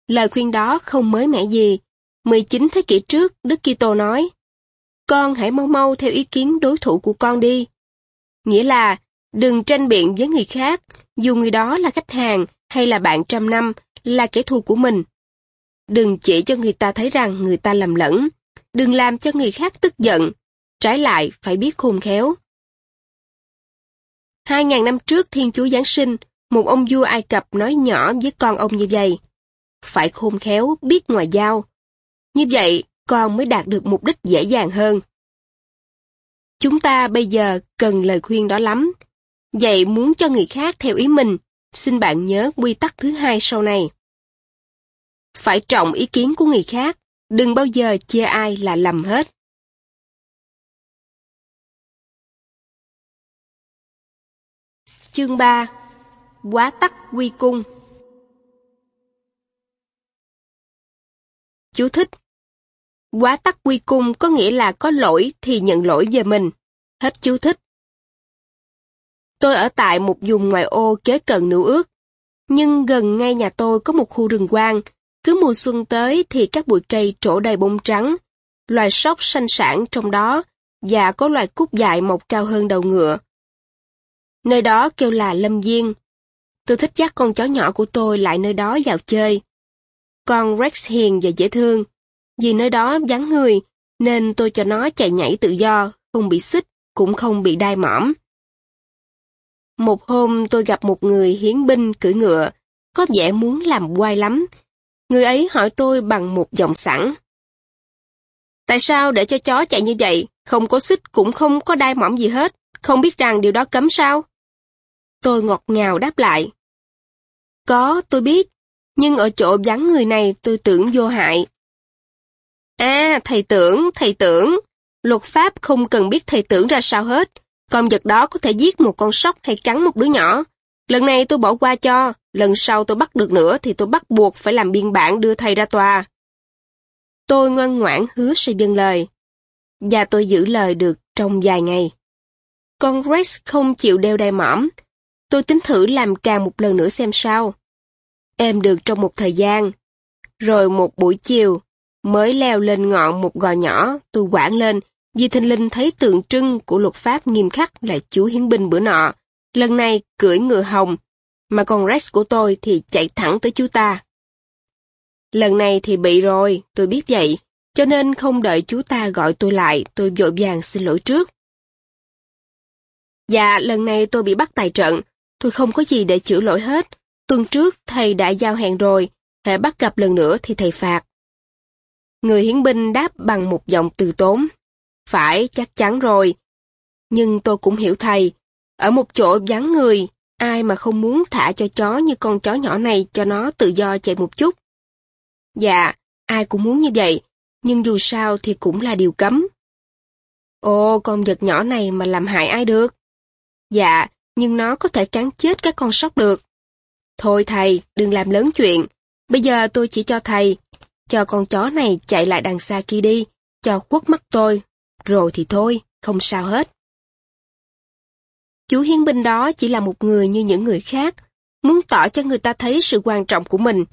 Lời khuyên đó không mới mẻ gì. 19 thế kỷ trước, Đức Kitô nói, Con hãy mau mau theo ý kiến đối thủ của con đi. Nghĩa là, đừng tranh biện với người khác, dù người đó là khách hàng hay là bạn trăm năm, là kẻ thù của mình. Đừng chỉ cho người ta thấy rằng người ta lầm lẫn. Đừng làm cho người khác tức giận. Trái lại, phải biết khôn khéo. Hai ngàn năm trước Thiên Chúa Giáng sinh, một ông vua Ai Cập nói nhỏ với con ông như vậy. Phải khôn khéo, biết ngoại giao. Như vậy, con mới đạt được mục đích dễ dàng hơn. Chúng ta bây giờ cần lời khuyên đó lắm. Vậy muốn cho người khác theo ý mình, xin bạn nhớ quy tắc thứ hai sau này. Phải trọng ý kiến của người khác, đừng bao giờ chê ai là lầm hết. Chương 3 Quá tắc quy cung Chú thích Quá tắc quy cung có nghĩa là có lỗi thì nhận lỗi về mình. Hết chú thích. Tôi ở tại một vùng ngoại ô kế cận nữ ước. Nhưng gần ngay nhà tôi có một khu rừng quang. Cứ mùa xuân tới thì các bụi cây trổ đầy bông trắng. Loài sóc sanh sản trong đó và có loài cúc dại mọc cao hơn đầu ngựa. Nơi đó kêu là Lâm viên Tôi thích dắt con chó nhỏ của tôi lại nơi đó vào chơi. Con Rex hiền và dễ thương. Vì nơi đó vắng người, nên tôi cho nó chạy nhảy tự do, không bị xích, cũng không bị đai mỏm Một hôm tôi gặp một người hiến binh cưỡi ngựa, có vẻ muốn làm quay lắm. Người ấy hỏi tôi bằng một giọng sẵn. Tại sao để cho chó chạy như vậy, không có xích cũng không có đai mỏm gì hết, không biết rằng điều đó cấm sao? Tôi ngọt ngào đáp lại. Có, tôi biết, nhưng ở chỗ vắng người này tôi tưởng vô hại. À, thầy tưởng, thầy tưởng. Luật pháp không cần biết thầy tưởng ra sao hết. Con vật đó có thể giết một con sóc hay cắn một đứa nhỏ. Lần này tôi bỏ qua cho, lần sau tôi bắt được nữa thì tôi bắt buộc phải làm biên bản đưa thầy ra tòa. Tôi ngoan ngoãn hứa sẽ dâng lời. Và tôi giữ lời được trong vài ngày. Con Rex không chịu đeo đai mỏm. Tôi tính thử làm càng một lần nữa xem sao. Em được trong một thời gian. Rồi một buổi chiều, mới leo lên ngọn một gò nhỏ, tôi quảng lên, vì thình linh thấy tượng trưng của luật pháp nghiêm khắc là chú hiến binh bữa nọ. Lần này cưỡi ngựa hồng, mà con Rex của tôi thì chạy thẳng tới chú ta. Lần này thì bị rồi, tôi biết vậy, cho nên không đợi chú ta gọi tôi lại, tôi vội vàng xin lỗi trước. Dạ, lần này tôi bị bắt tài trận, Tôi không có gì để chữa lỗi hết. Tuần trước thầy đã giao hẹn rồi, hệ bắt gặp lần nữa thì thầy phạt. Người hiến binh đáp bằng một giọng từ tốn. Phải, chắc chắn rồi. Nhưng tôi cũng hiểu thầy. Ở một chỗ vắng người, ai mà không muốn thả cho chó như con chó nhỏ này cho nó tự do chạy một chút. Dạ, ai cũng muốn như vậy, nhưng dù sao thì cũng là điều cấm. Ồ, con vật nhỏ này mà làm hại ai được? Dạ, nhưng nó có thể cắn chết các con sóc được. Thôi thầy, đừng làm lớn chuyện. Bây giờ tôi chỉ cho thầy, cho con chó này chạy lại đằng xa kia đi, cho khuất mắt tôi. Rồi thì thôi, không sao hết. Chú hiến binh đó chỉ là một người như những người khác, muốn tỏ cho người ta thấy sự quan trọng của mình.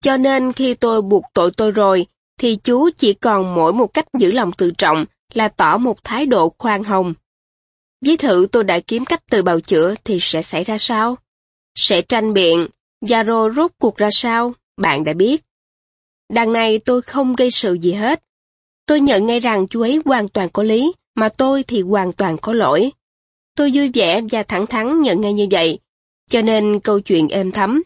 Cho nên khi tôi buộc tội tôi rồi, thì chú chỉ còn mỗi một cách giữ lòng tự trọng là tỏ một thái độ khoan hồng. Ví thử tôi đã kiếm cách từ bào chữa thì sẽ xảy ra sao? Sẽ tranh biện, và rốt cuộc ra sao, bạn đã biết. Đằng này tôi không gây sự gì hết. Tôi nhận ngay rằng chú ấy hoàn toàn có lý, mà tôi thì hoàn toàn có lỗi. Tôi vui vẻ và thẳng thắn nhận ngay như vậy, cho nên câu chuyện êm thấm.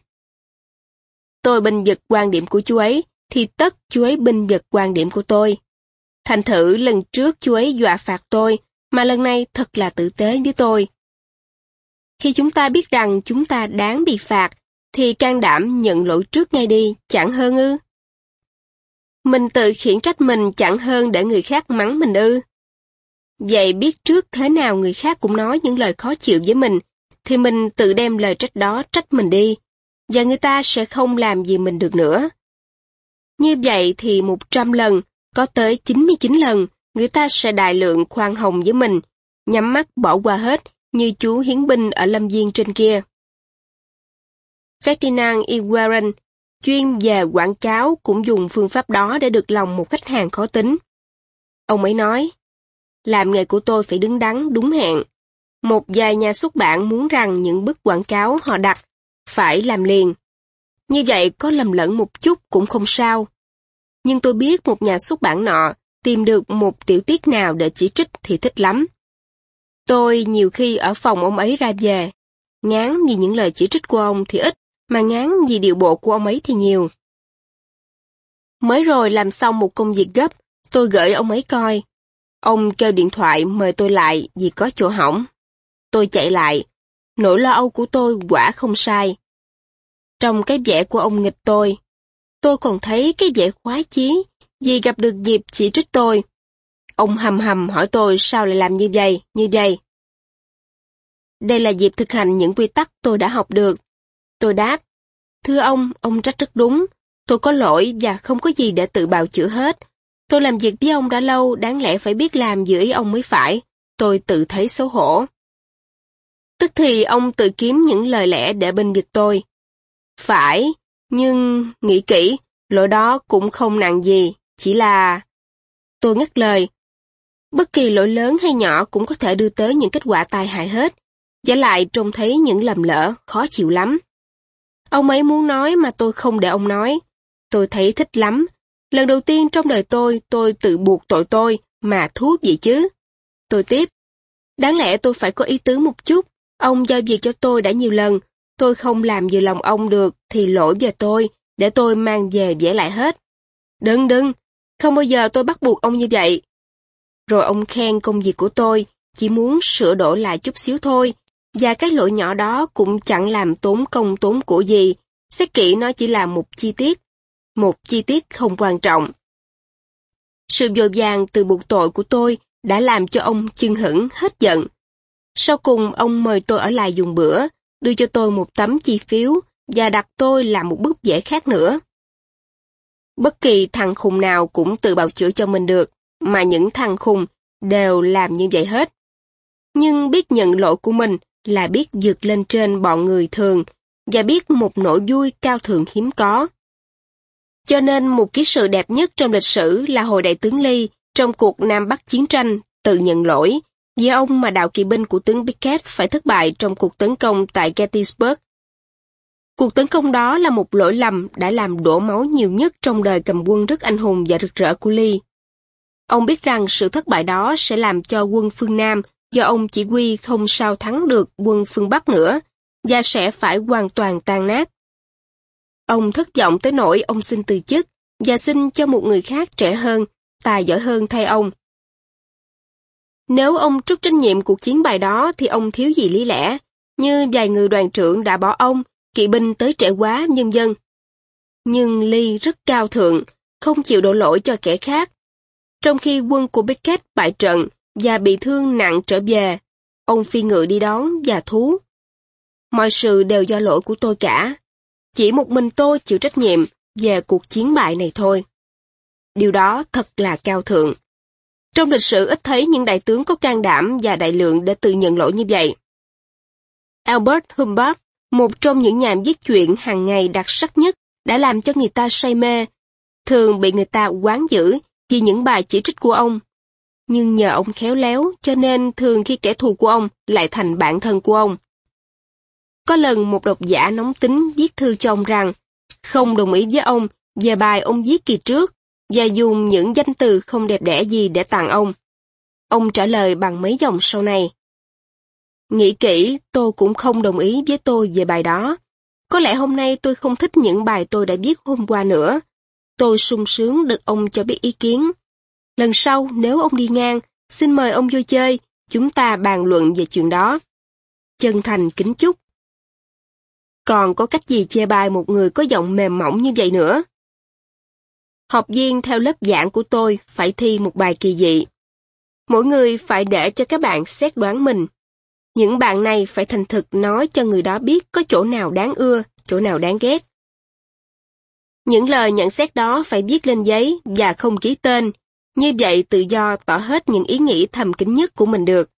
Tôi bình vực quan điểm của chú ấy, thì tất chú ấy bình vực quan điểm của tôi. Thành thử lần trước chú ấy dọa phạt tôi, mà lần này thật là tử tế với tôi. Khi chúng ta biết rằng chúng ta đáng bị phạt, thì can đảm nhận lỗi trước ngay đi, chẳng hơn ư. Mình tự khiển trách mình chẳng hơn để người khác mắng mình ư. Vậy biết trước thế nào người khác cũng nói những lời khó chịu với mình, thì mình tự đem lời trách đó trách mình đi, và người ta sẽ không làm gì mình được nữa. Như vậy thì 100 lần, có tới 99 lần, người ta sẽ đại lượng khoan hồng với mình, nhắm mắt bỏ qua hết, như chú hiến binh ở lâm viên trên kia. Ferdinand E. Warren, chuyên về quảng cáo cũng dùng phương pháp đó để được lòng một khách hàng khó tính. Ông ấy nói, làm nghề của tôi phải đứng đắn, đúng hẹn. Một vài nhà xuất bản muốn rằng những bức quảng cáo họ đặt phải làm liền. Như vậy có lầm lẫn một chút cũng không sao. Nhưng tôi biết một nhà xuất bản nọ tìm được một tiểu tiết nào để chỉ trích thì thích lắm. Tôi nhiều khi ở phòng ông ấy ra về, ngán vì những lời chỉ trích của ông thì ít, mà ngán vì điệu bộ của ông ấy thì nhiều. Mới rồi làm xong một công việc gấp, tôi gửi ông ấy coi. Ông kêu điện thoại mời tôi lại vì có chỗ hỏng. Tôi chạy lại. Nỗi lo âu của tôi quả không sai. Trong cái vẻ của ông nghịch tôi, tôi còn thấy cái vẻ khoái chí vì gặp được dịp chỉ trích tôi. Ông hầm hầm hỏi tôi sao lại làm như vậy, như vậy. Đây là dịp thực hành những quy tắc tôi đã học được. Tôi đáp, thưa ông, ông trách rất đúng. Tôi có lỗi và không có gì để tự bào chữa hết. Tôi làm việc với ông đã lâu, đáng lẽ phải biết làm giữa ý ông mới phải. Tôi tự thấy xấu hổ. Tức thì ông tự kiếm những lời lẽ để bên việc tôi. Phải, nhưng nghĩ kỹ, lỗi đó cũng không nặng gì, chỉ là... Tôi ngắt lời. Bất kỳ lỗi lớn hay nhỏ cũng có thể đưa tới những kết quả tai hại hết. Giả lại trông thấy những lầm lỡ, khó chịu lắm. Ông ấy muốn nói mà tôi không để ông nói. Tôi thấy thích lắm. Lần đầu tiên trong đời tôi, tôi tự buộc tội tôi, mà thú vậy chứ. Tôi tiếp. Đáng lẽ tôi phải có ý tứ một chút. Ông giao việc cho tôi đã nhiều lần. Tôi không làm vừa lòng ông được, thì lỗi về tôi, để tôi mang về vẽ lại hết. Đừng đừng, không bao giờ tôi bắt buộc ông như vậy. Rồi ông khen công việc của tôi, chỉ muốn sửa đổi lại chút xíu thôi, và cái lỗi nhỏ đó cũng chẳng làm tốn công tốn của gì, xét kỹ nó chỉ là một chi tiết, một chi tiết không quan trọng. Sự dội vàng từ buộc tội của tôi đã làm cho ông chưng hững hết giận. Sau cùng ông mời tôi ở lại dùng bữa, đưa cho tôi một tấm chi phiếu và đặt tôi làm một bức vẽ khác nữa. Bất kỳ thằng khùng nào cũng tự bào chữa cho mình được, mà những thằng khùng đều làm như vậy hết. Nhưng biết nhận lỗi của mình là biết vượt lên trên bọn người thường và biết một nỗi vui cao thượng hiếm có. Cho nên một ký sự đẹp nhất trong lịch sử là hồi đại tướng Ly trong cuộc Nam Bắc chiến tranh tự nhận lỗi vì ông mà đạo kỵ binh của tướng Pickett phải thất bại trong cuộc tấn công tại Gettysburg. Cuộc tấn công đó là một lỗi lầm đã làm đổ máu nhiều nhất trong đời cầm quân rất anh hùng và rực rỡ của Lee. Ông biết rằng sự thất bại đó sẽ làm cho quân phương Nam do ông chỉ huy không sao thắng được quân phương Bắc nữa và sẽ phải hoàn toàn tan nát. Ông thất vọng tới nỗi ông xin từ chức và xin cho một người khác trẻ hơn, tài giỏi hơn thay ông. Nếu ông trút trách nhiệm cuộc chiến bài đó thì ông thiếu gì lý lẽ, như vài người đoàn trưởng đã bỏ ông, kỵ binh tới trễ quá, nhân dân. Nhưng Lee rất cao thượng, không chịu đổ lỗi cho kẻ khác. Trong khi quân của Beckett bại trận và bị thương nặng trở về, ông phi ngựa đi đón và thú. Mọi sự đều do lỗi của tôi cả. Chỉ một mình tôi chịu trách nhiệm về cuộc chiến bại này thôi. Điều đó thật là cao thượng. Trong lịch sử ít thấy những đại tướng có can đảm và đại lượng để tự nhận lỗi như vậy. Albert Humbert, một trong những nhà viết chuyện hàng ngày đặc sắc nhất, đã làm cho người ta say mê, thường bị người ta quán giữ vì những bài chỉ trích của ông. Nhưng nhờ ông khéo léo, cho nên thường khi kẻ thù của ông lại thành bạn thân của ông. Có lần một độc giả nóng tính viết thư cho ông rằng không đồng ý với ông về bài ông viết kỳ trước và dùng những danh từ không đẹp đẽ gì để tặng ông. Ông trả lời bằng mấy dòng sau này. Nghĩ kỹ, tôi cũng không đồng ý với tôi về bài đó. Có lẽ hôm nay tôi không thích những bài tôi đã viết hôm qua nữa. Tôi sung sướng được ông cho biết ý kiến. Lần sau, nếu ông đi ngang, xin mời ông vô chơi, chúng ta bàn luận về chuyện đó. Chân thành kính chúc. Còn có cách gì chê bai một người có giọng mềm mỏng như vậy nữa? Học viên theo lớp giảng của tôi phải thi một bài kỳ dị. Mỗi người phải để cho các bạn xét đoán mình. Những bạn này phải thành thực nói cho người đó biết có chỗ nào đáng ưa, chỗ nào đáng ghét. Những lời nhận xét đó phải viết lên giấy và không ký tên, như vậy tự do tỏ hết những ý nghĩ thầm kín nhất của mình được.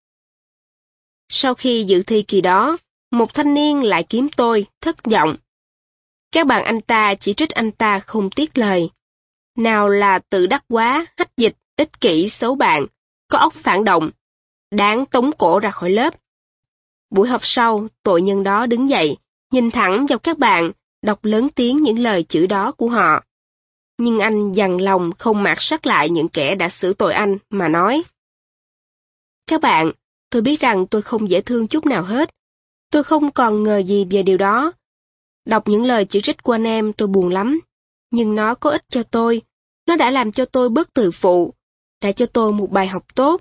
Sau khi dự thi kỳ đó, một thanh niên lại kiếm tôi, thất vọng. Các bạn anh ta chỉ trích anh ta không tiếc lời. Nào là tự đắc quá, hách dịch, ích kỷ, xấu bạn, có óc phản động, đáng tống cổ ra khỏi lớp. Buổi học sau, tội nhân đó đứng dậy, nhìn thẳng vào các bạn, đọc lớn tiếng những lời chữ đó của họ. Nhưng anh dằn lòng không mạt sát lại những kẻ đã xử tội anh mà nói. Các bạn, tôi biết rằng tôi không dễ thương chút nào hết. Tôi không còn ngờ gì về điều đó. Đọc những lời chỉ trích của anh em tôi buồn lắm. Nhưng nó có ích cho tôi. Nó đã làm cho tôi bớt tự phụ. Đã cho tôi một bài học tốt.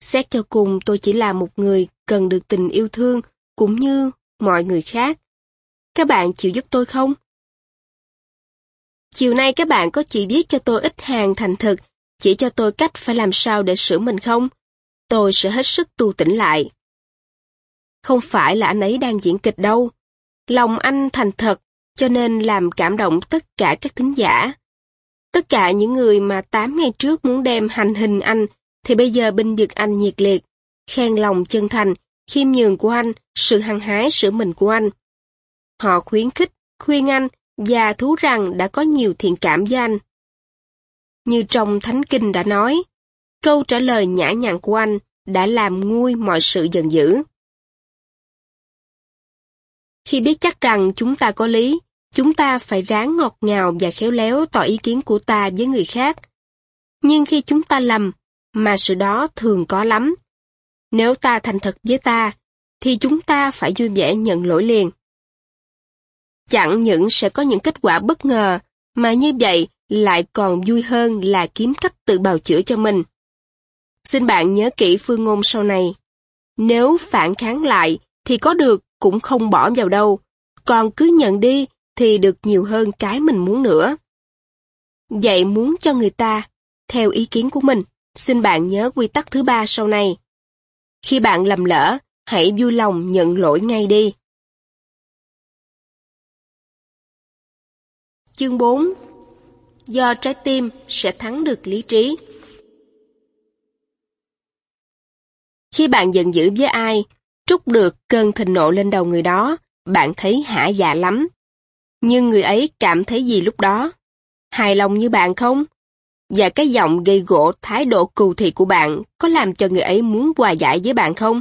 Xét cho cùng tôi chỉ là một người cần được tình yêu thương cũng như mọi người khác. Các bạn chịu giúp tôi không? Chiều nay các bạn có chỉ viết cho tôi ít hàng thành thực, chỉ cho tôi cách phải làm sao để sửa mình không? Tôi sẽ hết sức tu tỉnh lại. Không phải là anh ấy đang diễn kịch đâu. Lòng anh thành thật, cho nên làm cảm động tất cả các thính giả. Tất cả những người mà 8 ngày trước muốn đem hành hình anh, thì bây giờ binh vực anh nhiệt liệt, khen lòng chân thành, khiêm nhường của anh, sự hăng hái sửa mình của anh. Họ khuyến khích, khuyên anh và thú rằng đã có nhiều thiện cảm với anh. Như trong Thánh Kinh đã nói, câu trả lời nhã nhặn của anh đã làm nguôi mọi sự giận dữ. Khi biết chắc rằng chúng ta có lý, chúng ta phải ráng ngọt ngào và khéo léo tỏ ý kiến của ta với người khác. Nhưng khi chúng ta lầm, mà sự đó thường có lắm. Nếu ta thành thật với ta, thì chúng ta phải vui vẻ nhận lỗi liền. Chẳng những sẽ có những kết quả bất ngờ, mà như vậy lại còn vui hơn là kiếm cách tự bào chữa cho mình. Xin bạn nhớ kỹ phương ngôn sau này. Nếu phản kháng lại thì có được cũng không bỏ vào đâu, còn cứ nhận đi thì được nhiều hơn cái mình muốn nữa. Vậy muốn cho người ta, theo ý kiến của mình, xin bạn nhớ quy tắc thứ ba sau này. Khi bạn lầm lỡ, hãy vui lòng nhận lỗi ngay đi. Chương 4 Do trái tim sẽ thắng được lý trí Khi bạn giận dữ với ai, trút được cơn thịnh nộ lên đầu người đó, bạn thấy hả dạ lắm. Nhưng người ấy cảm thấy gì lúc đó? Hài lòng như bạn không? Và cái giọng gây gỗ thái độ cù thị của bạn có làm cho người ấy muốn hòa giải với bạn không?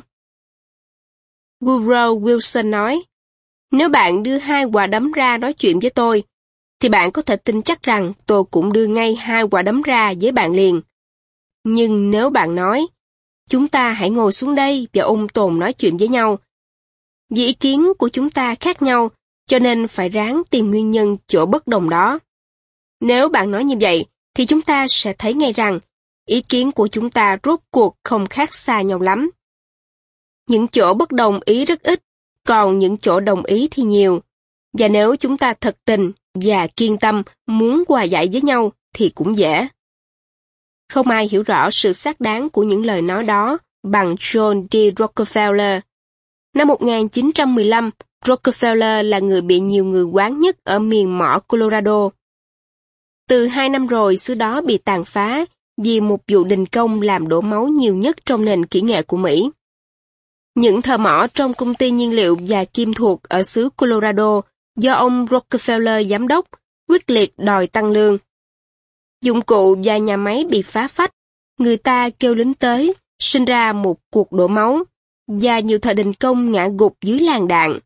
Woodrow Wilson nói, nếu bạn đưa hai quả đấm ra nói chuyện với tôi, thì bạn có thể tin chắc rằng tôi cũng đưa ngay hai quả đấm ra với bạn liền. Nhưng nếu bạn nói, chúng ta hãy ngồi xuống đây và ôm tồn nói chuyện với nhau. Vì ý kiến của chúng ta khác nhau, cho nên phải ráng tìm nguyên nhân chỗ bất đồng đó. Nếu bạn nói như vậy, thì chúng ta sẽ thấy ngay rằng ý kiến của chúng ta rốt cuộc không khác xa nhau lắm. Những chỗ bất đồng ý rất ít, còn những chỗ đồng ý thì nhiều. Và nếu chúng ta thật tình và kiên tâm muốn hòa giải với nhau thì cũng dễ. Không ai hiểu rõ sự xác đáng của những lời nói đó bằng John D. Rockefeller. Năm 1915, Rockefeller là người bị nhiều người quán nhất ở miền mỏ Colorado. Từ hai năm rồi, xứ đó bị tàn phá vì một vụ đình công làm đổ máu nhiều nhất trong nền kỹ nghệ của Mỹ. Những thợ mỏ trong công ty nhiên liệu và kim thuộc ở xứ Colorado do ông Rockefeller giám đốc quyết liệt đòi tăng lương. Dụng cụ và nhà máy bị phá phách, người ta kêu lính tới, sinh ra một cuộc đổ máu, và nhiều thợ đình công ngã gục dưới làng đạn.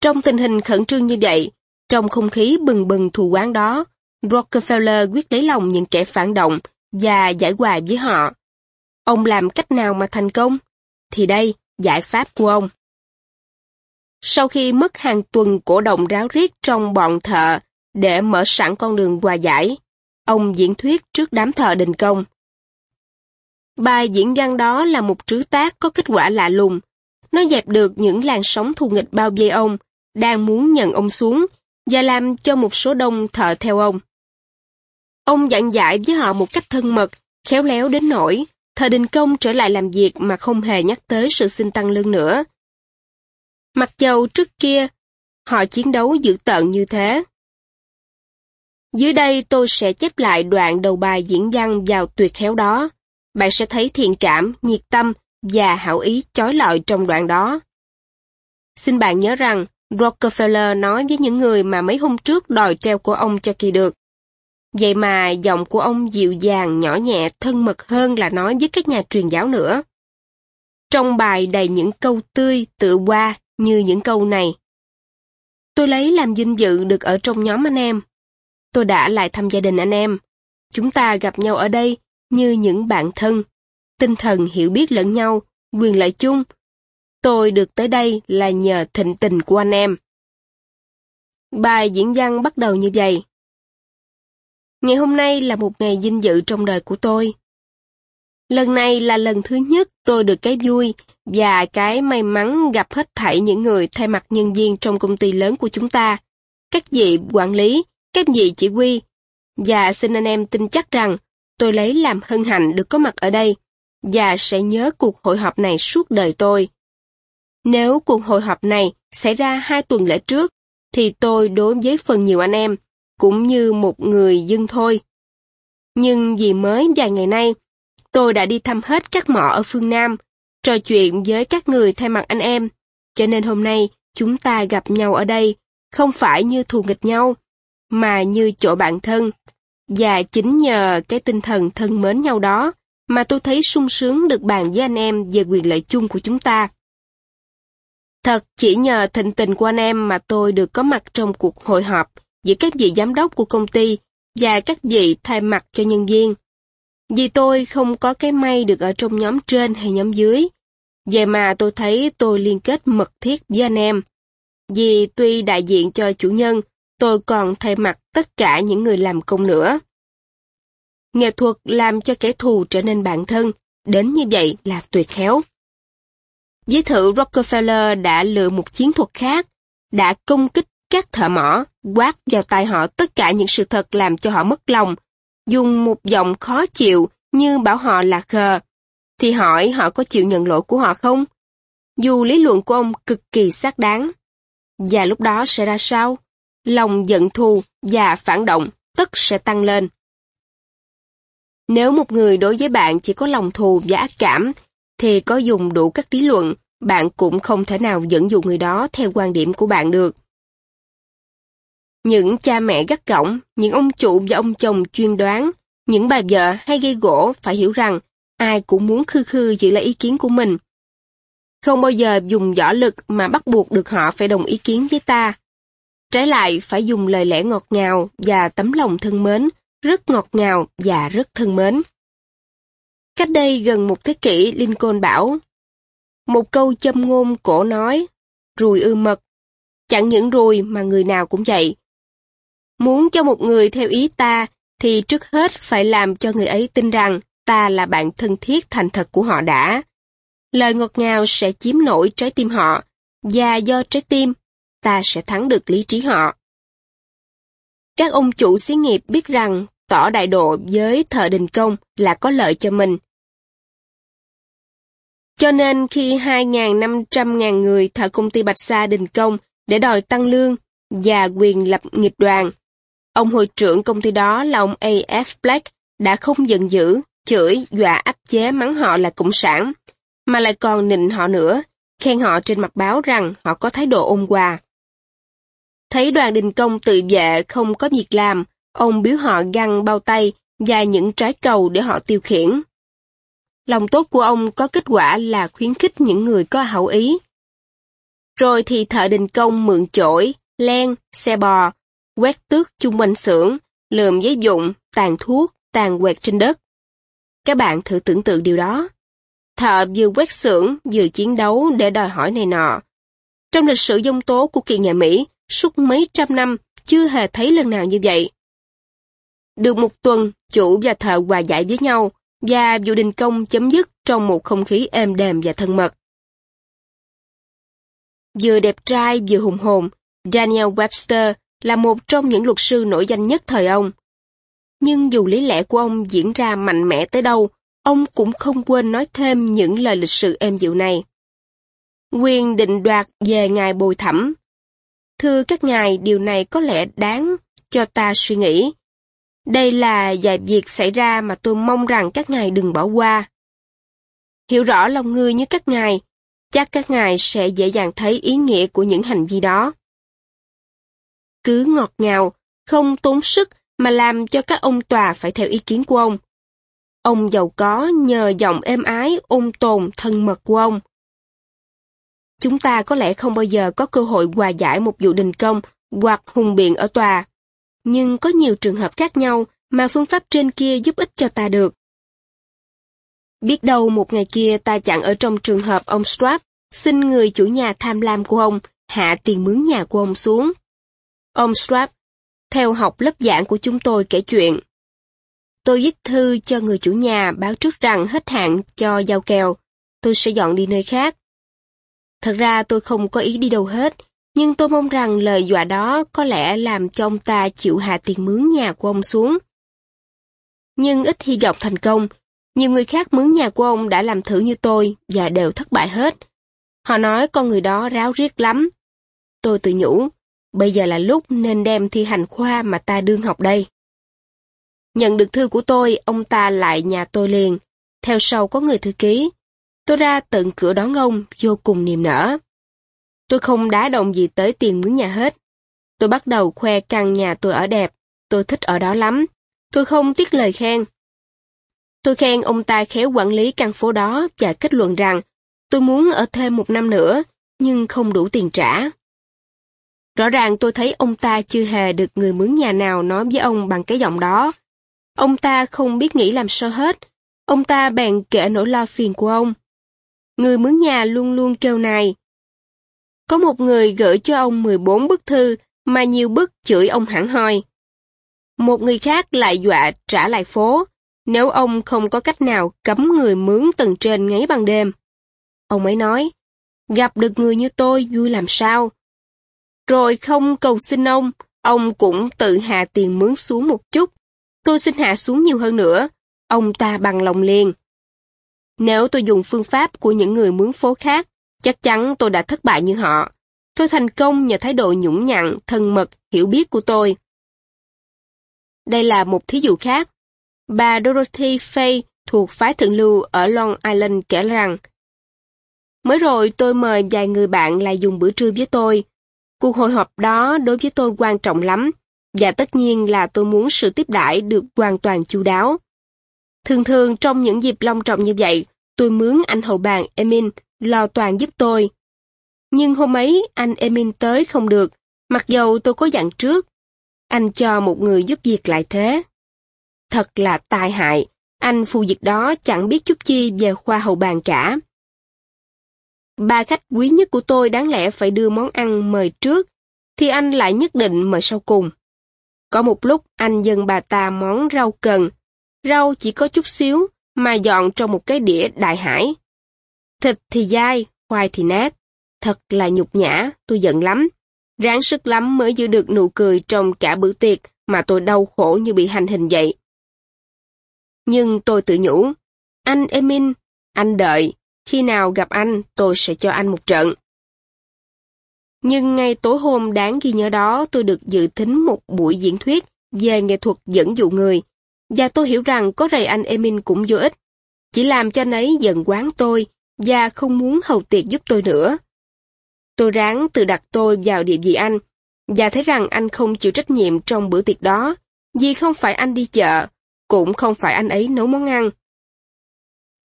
Trong tình hình khẩn trương như vậy, trong không khí bừng bừng thù quán đó, Rockefeller quyết lấy lòng những kẻ phản động và giải hòa với họ. Ông làm cách nào mà thành công? Thì đây, giải pháp của ông. Sau khi mất hàng tuần cổ động ráo riết trong bọn thợ để mở sẵn con đường hòa giải, ông diễn thuyết trước đám thợ đình công. Bài diễn văn đó là một trứ tác có kết quả lạ lùng. Nó dẹp được những làn sóng thù nghịch bao vây ông, đang muốn nhận ông xuống, và làm cho một số đông thợ theo ông. Ông dặn dạy với họ một cách thân mật, khéo léo đến nỗi, thợ đình công trở lại làm việc mà không hề nhắc tới sự xin tăng lương nữa. Mặc dầu trước kia, họ chiến đấu dữ tợn như thế. Dưới đây tôi sẽ chép lại đoạn đầu bài diễn văn vào tuyệt khéo đó. Bạn sẽ thấy thiện cảm, nhiệt tâm và hảo ý chói lọi trong đoạn đó. Xin bạn nhớ rằng, Rockefeller nói với những người mà mấy hôm trước đòi treo của ông cho kỳ được. Vậy mà giọng của ông dịu dàng, nhỏ nhẹ, thân mật hơn là nói với các nhà truyền giáo nữa. Trong bài đầy những câu tươi, tự qua như những câu này. Tôi lấy làm vinh dự được ở trong nhóm anh em. Tôi đã lại thăm gia đình anh em. Chúng ta gặp nhau ở đây như những bạn thân. Tinh thần hiểu biết lẫn nhau, quyền lợi chung. Tôi được tới đây là nhờ thịnh tình của anh em. Bài diễn văn bắt đầu như vậy. Ngày hôm nay là một ngày vinh dự trong đời của tôi. Lần này là lần thứ nhất tôi được cái vui và cái may mắn gặp hết thảy những người thay mặt nhân viên trong công ty lớn của chúng ta, các vị quản lý, các vị chỉ huy. Và xin anh em tin chắc rằng tôi lấy làm hân hạnh được có mặt ở đây và sẽ nhớ cuộc hội họp này suốt đời tôi. Nếu cuộc hội họp này xảy ra hai tuần lễ trước, thì tôi đối với phần nhiều anh em cũng như một người dân thôi. Nhưng vì mới vài ngày nay, tôi đã đi thăm hết các mỏ ở phương Nam, trò chuyện với các người thay mặt anh em, cho nên hôm nay chúng ta gặp nhau ở đây, không phải như thù nghịch nhau, mà như chỗ bạn thân. Và chính nhờ cái tinh thần thân mến nhau đó, mà tôi thấy sung sướng được bàn với anh em về quyền lợi chung của chúng ta. Thật chỉ nhờ thịnh tình của anh em mà tôi được có mặt trong cuộc hội họp giữa các vị giám đốc của công ty và các vị thay mặt cho nhân viên. Vì tôi không có cái may được ở trong nhóm trên hay nhóm dưới. Vậy mà tôi thấy tôi liên kết mật thiết với anh em. Vì tuy đại diện cho chủ nhân, tôi còn thay mặt tất cả những người làm công nữa. Nghệ thuật làm cho kẻ thù trở nên bạn thân, đến như vậy là tuyệt khéo. Giới thự Rockefeller đã lựa một chiến thuật khác, đã công kích các thợ mỏ, quát vào tai họ tất cả những sự thật làm cho họ mất lòng, dùng một giọng khó chịu như bảo họ là khờ, thì hỏi họ có chịu nhận lỗi của họ không? Dù lý luận của ông cực kỳ xác đáng. Và lúc đó sẽ ra sao? Lòng giận thù và phản động tất sẽ tăng lên. Nếu một người đối với bạn chỉ có lòng thù và ác cảm, thì có dùng đủ các lý luận, bạn cũng không thể nào dẫn dụ người đó theo quan điểm của bạn được. Những cha mẹ gắt gỏng, những ông chủ và ông chồng chuyên đoán, những bà vợ hay gây gỗ phải hiểu rằng ai cũng muốn khư khư giữ lại ý kiến của mình. Không bao giờ dùng võ lực mà bắt buộc được họ phải đồng ý kiến với ta. Trái lại phải dùng lời lẽ ngọt ngào và tấm lòng thân mến, rất ngọt ngào và rất thân mến. Cách đây gần một thế kỷ, Lincoln bảo, một câu châm ngôn cổ nói, rùi ư mật, chẳng những rùi mà người nào cũng vậy. Muốn cho một người theo ý ta, thì trước hết phải làm cho người ấy tin rằng ta là bạn thân thiết thành thật của họ đã. Lời ngọt ngào sẽ chiếm nổi trái tim họ, và do trái tim, ta sẽ thắng được lý trí họ. Các ông chủ xí nghiệp biết rằng tỏ đại độ với thợ đình công là có lợi cho mình. Cho nên khi 2.500.000 người thợ công ty Bạch Sa đình công để đòi tăng lương và quyền lập nghiệp đoàn, ông hội trưởng công ty đó là ông A.F. Black đã không giận dữ, chửi, dọa áp chế mắng họ là cộng sản, mà lại còn nịnh họ nữa, khen họ trên mặt báo rằng họ có thái độ ôn hòa. Thấy đoàn đình công tự vệ không có việc làm, ông biếu họ găng bao tay và những trái cầu để họ tiêu khiển. Lòng tốt của ông có kết quả là khuyến khích những người có hậu ý. Rồi thì thợ đình công mượn chổi, len, xe bò, quét tước chung quanh xưởng, lượm giấy dụng, tàn thuốc, tàn quẹt trên đất. Các bạn thử tưởng tượng điều đó. Thợ vừa quét xưởng, vừa chiến đấu để đòi hỏi này nọ. Trong lịch sử dông tố của kỳ nhà Mỹ, suốt mấy trăm năm, chưa hề thấy lần nào như vậy. Được một tuần, chủ và thợ hòa giải với nhau, và vụ đình công chấm dứt trong một không khí êm đềm và thân mật. Vừa đẹp trai vừa hùng hồn, Daniel Webster là một trong những luật sư nổi danh nhất thời ông. Nhưng dù lý lẽ của ông diễn ra mạnh mẽ tới đâu, ông cũng không quên nói thêm những lời lịch sự êm dịu này. Quyền định đoạt về ngài bồi thẩm. Thưa các ngài, điều này có lẽ đáng cho ta suy nghĩ. Đây là vài việc xảy ra mà tôi mong rằng các ngài đừng bỏ qua. Hiểu rõ lòng người như các ngài, chắc các ngài sẽ dễ dàng thấy ý nghĩa của những hành vi đó. Cứ ngọt ngào, không tốn sức mà làm cho các ông tòa phải theo ý kiến của ông. Ông giàu có nhờ giọng êm ái, ôn tồn, thân mật của ông. Chúng ta có lẽ không bao giờ có cơ hội hòa giải một vụ đình công hoặc hùng biện ở tòa. Nhưng có nhiều trường hợp khác nhau mà phương pháp trên kia giúp ích cho ta được. Biết đâu một ngày kia ta chẳng ở trong trường hợp ông Strap xin người chủ nhà tham lam của ông hạ tiền mướn nhà của ông xuống. Ông Strap, theo học lớp giảng của chúng tôi kể chuyện. Tôi viết thư cho người chủ nhà báo trước rằng hết hạn cho giao kèo, tôi sẽ dọn đi nơi khác. Thật ra tôi không có ý đi đâu hết, nhưng tôi mong rằng lời dọa đó có lẽ làm cho ông ta chịu hạ tiền mướn nhà của ông xuống. Nhưng ít hy vọng thành công, nhiều người khác mướn nhà của ông đã làm thử như tôi và đều thất bại hết. Họ nói con người đó ráo riết lắm. Tôi tự nhủ, bây giờ là lúc nên đem thi hành khoa mà ta đương học đây. Nhận được thư của tôi, ông ta lại nhà tôi liền. Theo sau có người thư ký. Tôi ra tận cửa đón ông, vô cùng niềm nở. Tôi không đá động gì tới tiền mướn nhà hết. Tôi bắt đầu khoe căn nhà tôi ở đẹp. Tôi thích ở đó lắm. Tôi không tiếc lời khen. Tôi khen ông ta khéo quản lý căn phố đó và kết luận rằng tôi muốn ở thêm một năm nữa, nhưng không đủ tiền trả. Rõ ràng tôi thấy ông ta chưa hề được người mướn nhà nào nói với ông bằng cái giọng đó. Ông ta không biết nghĩ làm sao hết. Ông ta bèn kể nỗi lo phiền của ông. Người mướn nhà luôn luôn kêu này. Có một người gửi cho ông 14 bức thư mà nhiều bức chửi ông hẳn hoi. Một người khác lại dọa trả lại phố nếu ông không có cách nào cấm người mướn tầng trên ngáy ban đêm. Ông ấy nói, gặp được người như tôi vui làm sao. Rồi không cầu xin ông, ông cũng tự hạ tiền mướn xuống một chút. Tôi xin hạ xuống nhiều hơn nữa, ông ta bằng lòng liền. Nếu tôi dùng phương pháp của những người mướn phố khác, chắc chắn tôi đã thất bại như họ. Tôi thành công nhờ thái độ nhũng nhặn, thân mật, hiểu biết của tôi. Đây là một thí dụ khác. Bà Dorothy Fay thuộc phái thượng lưu ở Long Island kể rằng Mới rồi tôi mời vài người bạn lại dùng bữa trưa với tôi. Cuộc hội họp đó đối với tôi quan trọng lắm, và tất nhiên là tôi muốn sự tiếp đãi được hoàn toàn chu đáo. Thường thường trong những dịp long trọng như vậy, tôi mướn anh hậu bàn Emin lo toàn giúp tôi. Nhưng hôm ấy anh Emin tới không được, mặc dầu tôi có dặn trước. Anh cho một người giúp việc lại thế. Thật là tai hại, anh phù việc đó chẳng biết chút chi về khoa hậu bàn cả. Ba khách quý nhất của tôi đáng lẽ phải đưa món ăn mời trước, thì anh lại nhất định mời sau cùng. Có một lúc anh dâng bà ta món rau cần. Rau chỉ có chút xíu, mà dọn trong một cái đĩa đại hải. Thịt thì dai, khoai thì nát. Thật là nhục nhã, tôi giận lắm. Ráng sức lắm mới giữ được nụ cười trong cả bữa tiệc mà tôi đau khổ như bị hành hình vậy. Nhưng tôi tự nhủ, anh Emin, anh đợi, khi nào gặp anh tôi sẽ cho anh một trận. Nhưng ngay tối hôm đáng ghi nhớ đó tôi được dự thính một buổi diễn thuyết về nghệ thuật dẫn dụ người, và tôi hiểu rằng có rầy anh Emin cũng vô ích, chỉ làm cho anh ấy giận quán tôi và không muốn hầu tiệc giúp tôi nữa. Tôi ráng tự đặt tôi vào địa vị anh, và thấy rằng anh không chịu trách nhiệm trong bữa tiệc đó, vì không phải anh đi chợ, cũng không phải anh ấy nấu món ăn.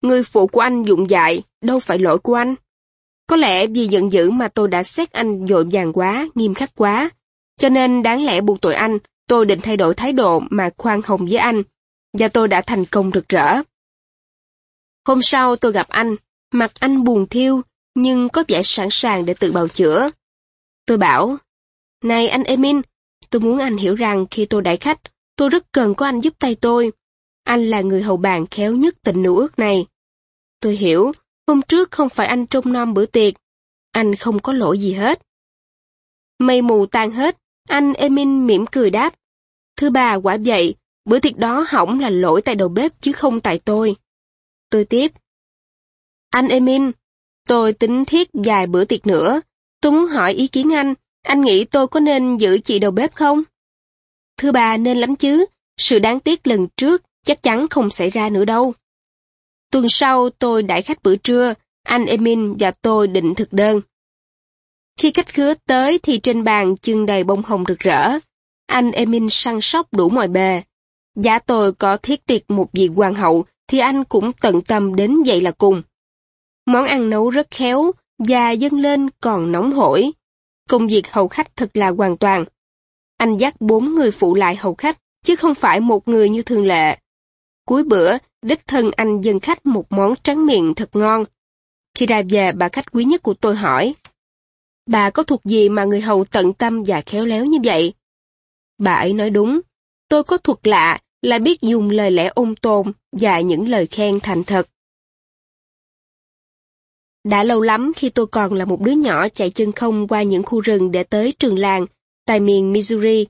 Người phụ của anh dụng dại, đâu phải lỗi của anh. Có lẽ vì giận dữ mà tôi đã xét anh dội vàng quá, nghiêm khắc quá. Cho nên đáng lẽ buộc tội anh, tôi định thay đổi thái độ mà khoan hồng với anh. Và tôi đã thành công rực rỡ. Hôm sau tôi gặp anh, mặt anh buồn thiêu, nhưng có vẻ sẵn sàng để tự bào chữa. Tôi bảo, Này anh Emin, tôi muốn anh hiểu rằng khi tôi đãi khách, tôi rất cần có anh giúp tay tôi. Anh là người hầu bàn khéo nhất tình nữ ước này. Tôi hiểu, hôm trước không phải anh trông nom bữa tiệc. Anh không có lỗi gì hết. Mây mù tan hết, anh Emin mỉm cười đáp. Thưa bà, quả vậy, bữa tiệc đó hỏng là lỗi tại đầu bếp chứ không tại tôi. Tôi tiếp. Anh Emin, tôi tính thiết vài bữa tiệc nữa. Tôi muốn hỏi ý kiến anh, anh nghĩ tôi có nên giữ chị đầu bếp không? Thưa bà, nên lắm chứ, sự đáng tiếc lần trước chắc chắn không xảy ra nữa đâu. Tuần sau tôi đãi khách bữa trưa, anh Emin và tôi định thực đơn. Khi khách khứa tới thì trên bàn trưng đầy bông hồng rực rỡ. Anh Emin săn sóc đủ mọi bề. Giá tôi có thiết tiệc một vị hoàng hậu thì anh cũng tận tâm đến vậy là cùng. Món ăn nấu rất khéo và dâng lên còn nóng hổi. Công việc hầu khách thật là hoàn toàn. Anh dắt bốn người phụ lại hầu khách, chứ không phải một người như thường lệ. Cuối bữa, đích thân anh dâng khách một món trắng miệng thật ngon. Khi ra về, bà khách quý nhất của tôi hỏi, Bà có thuộc gì mà người hầu tận tâm và khéo léo như vậy? Bà ấy nói đúng, tôi có thuật lạ là biết dùng lời lẽ ôn tồn và những lời khen thành thật. Đã lâu lắm khi tôi còn là một đứa nhỏ chạy chân không qua những khu rừng để tới trường làng, tại miền Missouri.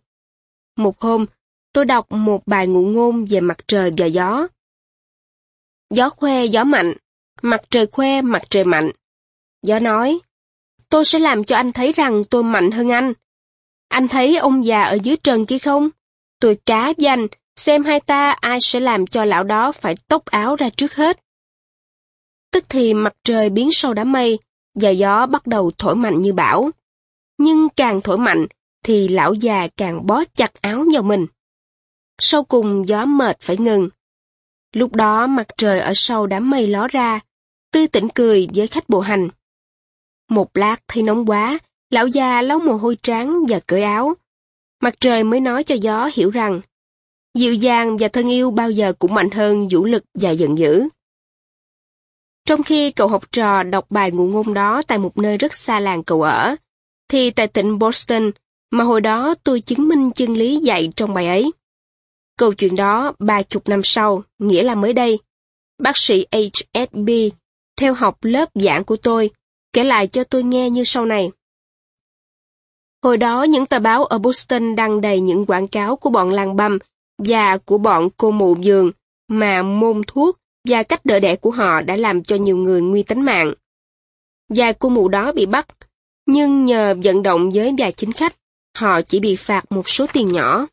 Một hôm, tôi đọc một bài ngụ ngôn về mặt trời và gió. Gió khoe gió mạnh, mặt trời khoe mặt trời mạnh. Gió nói, tôi sẽ làm cho anh thấy rằng tôi mạnh hơn anh. Anh thấy ông già ở dưới trần kia không? Tôi cá danh, xem hai ta ai sẽ làm cho lão đó phải tóc áo ra trước hết. Tức thì mặt trời biến sâu đám mây, và gió bắt đầu thổi mạnh như bão. Nhưng càng thổi mạnh, thì lão già càng bó chặt áo vào mình. Sau cùng gió mệt phải ngừng. Lúc đó mặt trời ở sau đám mây ló ra, tươi tỉnh cười với khách bộ hành. Một lát thấy nóng quá, lão già lau mồ hôi trắng và cởi áo. Mặt trời mới nói cho gió hiểu rằng, dịu dàng và thân yêu bao giờ cũng mạnh hơn vũ lực và giận dữ. Trong khi cậu học trò đọc bài ngụ ngôn đó tại một nơi rất xa làng cậu ở, thì tại tỉnh Boston, mà hồi đó tôi chứng minh chân lý dạy trong bài ấy. Câu chuyện đó ba chục năm sau, nghĩa là mới đây. Bác sĩ HSB, theo học lớp giảng của tôi, kể lại cho tôi nghe như sau này. Hồi đó những tờ báo ở Boston đăng đầy những quảng cáo của bọn làng băm và của bọn cô mụ giường mà môn thuốc và cách đỡ đẻ của họ đã làm cho nhiều người nguy tính mạng. Vài cô mụ đó bị bắt, nhưng nhờ vận động với vài chính khách, họ chỉ bị phạt một số tiền nhỏ.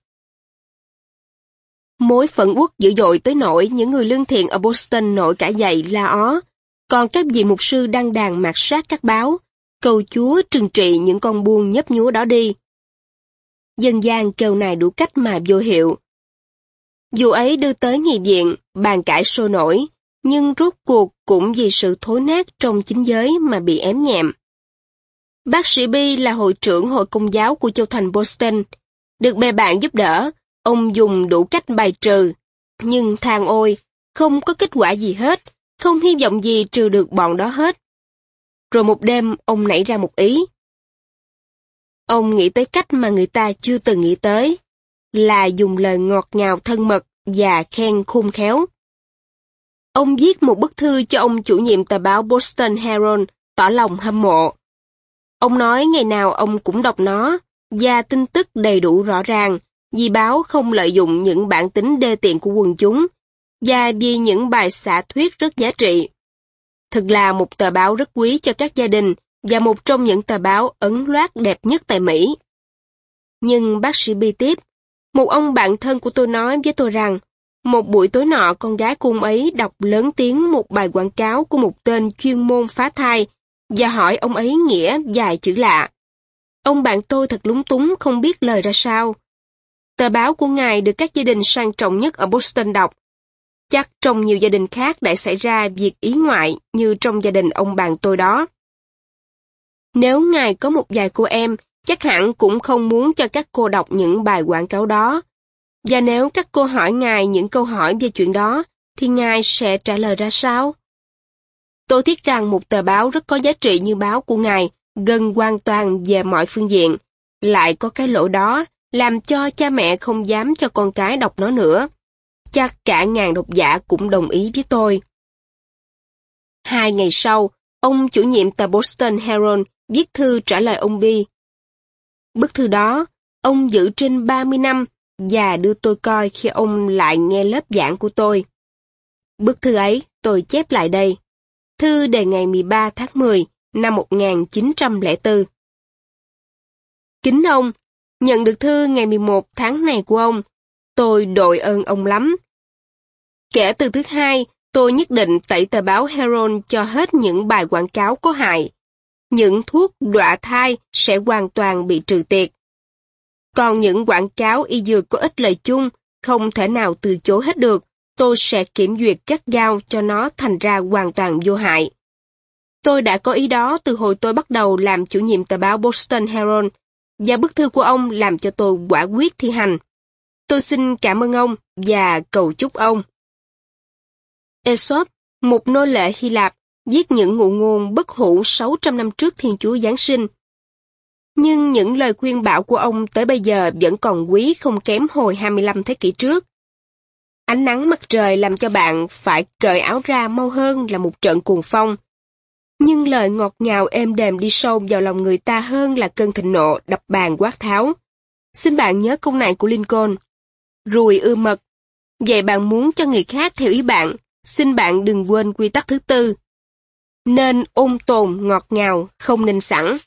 Mối phẫn uất dữ dội tới nỗi những người lương thiện ở Boston nổi cả dậy la ó, còn các vị mục sư đăng đàn mạt sát các báo, cầu Chúa trừng trị những con buôn nhấp nhúa đó đi. Dân gian kêu này đủ cách mà vô hiệu. Dù ấy đưa tới nghị viện, bàn cãi sôi nổi, nhưng rốt cuộc cũng vì sự thối nát trong chính giới mà bị ém nhẹm. Bác sĩ bi là hội trưởng hội công giáo của châu thành Boston. Được bè bạn giúp đỡ, ông dùng đủ cách bài trừ. Nhưng thang ôi, không có kết quả gì hết, không hy vọng gì trừ được bọn đó hết. Rồi một đêm, ông nảy ra một ý. Ông nghĩ tới cách mà người ta chưa từng nghĩ tới là dùng lời ngọt ngào thân mật và khen khôn khéo. Ông viết một bức thư cho ông chủ nhiệm tờ báo Boston Herald tỏ lòng hâm mộ. Ông nói ngày nào ông cũng đọc nó, và tin tức đầy đủ rõ ràng, vì báo không lợi dụng những bản tính đê tiện của quần chúng, và vì những bài xả thuyết rất giá trị. Thực là một tờ báo rất quý cho các gia đình, và một trong những tờ báo ấn loát đẹp nhất tại Mỹ. Nhưng bác sĩ bi tiếp, một ông bạn thân của tôi nói với tôi rằng, một buổi tối nọ con gái của ông ấy đọc lớn tiếng một bài quảng cáo của một tên chuyên môn phá thai và hỏi ông ấy nghĩa vài chữ lạ. Ông bạn tôi thật lúng túng không biết lời ra sao. Tờ báo của ngài được các gia đình sang trọng nhất ở Boston đọc. Chắc trong nhiều gia đình khác đã xảy ra việc ý ngoại như trong gia đình ông bạn tôi đó. Nếu ngài có một vài cô em, chắc hẳn cũng không muốn cho các cô đọc những bài quảng cáo đó. Và nếu các cô hỏi ngài những câu hỏi về chuyện đó, thì ngài sẽ trả lời ra sao? Tôi thiết rằng một tờ báo rất có giá trị như báo của ngài, gần hoàn toàn về mọi phương diện. Lại có cái lỗ đó, làm cho cha mẹ không dám cho con cái đọc nó nữa. Chắc cả ngàn độc giả cũng đồng ý với tôi. Hai ngày sau, ông chủ nhiệm tờ Boston Herald viết thư trả lời ông Bi. Bức thư đó, ông giữ trên 30 năm và đưa tôi coi khi ông lại nghe lớp giảng của tôi. Bức thư ấy tôi chép lại đây. Thư đề ngày 13 tháng 10 năm 1904. Kính ông, nhận được thư ngày 11 tháng này của ông, tôi đội ơn ông lắm. Kể từ thứ hai, tôi nhất định tẩy tờ báo Herald cho hết những bài quảng cáo có hại. Những thuốc đọa thai sẽ hoàn toàn bị trừ tiệt. Còn những quảng cáo y dược có ích lời chung, không thể nào từ chối hết được, tôi sẽ kiểm duyệt gắt gao cho nó thành ra hoàn toàn vô hại. Tôi đã có ý đó từ hồi tôi bắt đầu làm chủ nhiệm tờ báo Boston Herald, và bức thư của ông làm cho tôi quả quyết thi hành. Tôi xin cảm ơn ông và cầu chúc ông. Aesop, một nô lệ Hy Lạp, viết những ngụ ngôn bất hủ 600 năm trước Thiên Chúa Giáng sinh. Nhưng những lời khuyên bảo của ông tới bây giờ vẫn còn quý không kém hồi 25 thế kỷ trước. Ánh nắng mặt trời làm cho bạn phải cởi áo ra mau hơn là một trận cuồng phong. Nhưng lời ngọt ngào êm đềm đi sâu vào lòng người ta hơn là cơn thịnh nộ đập bàn quát tháo. Xin bạn nhớ câu này của Lincoln. Rùi ưa mật. Vậy bạn muốn cho người khác theo ý bạn, xin bạn đừng quên quy tắc thứ tư. Nên ôn tồn ngọt ngào, không nên sẵn.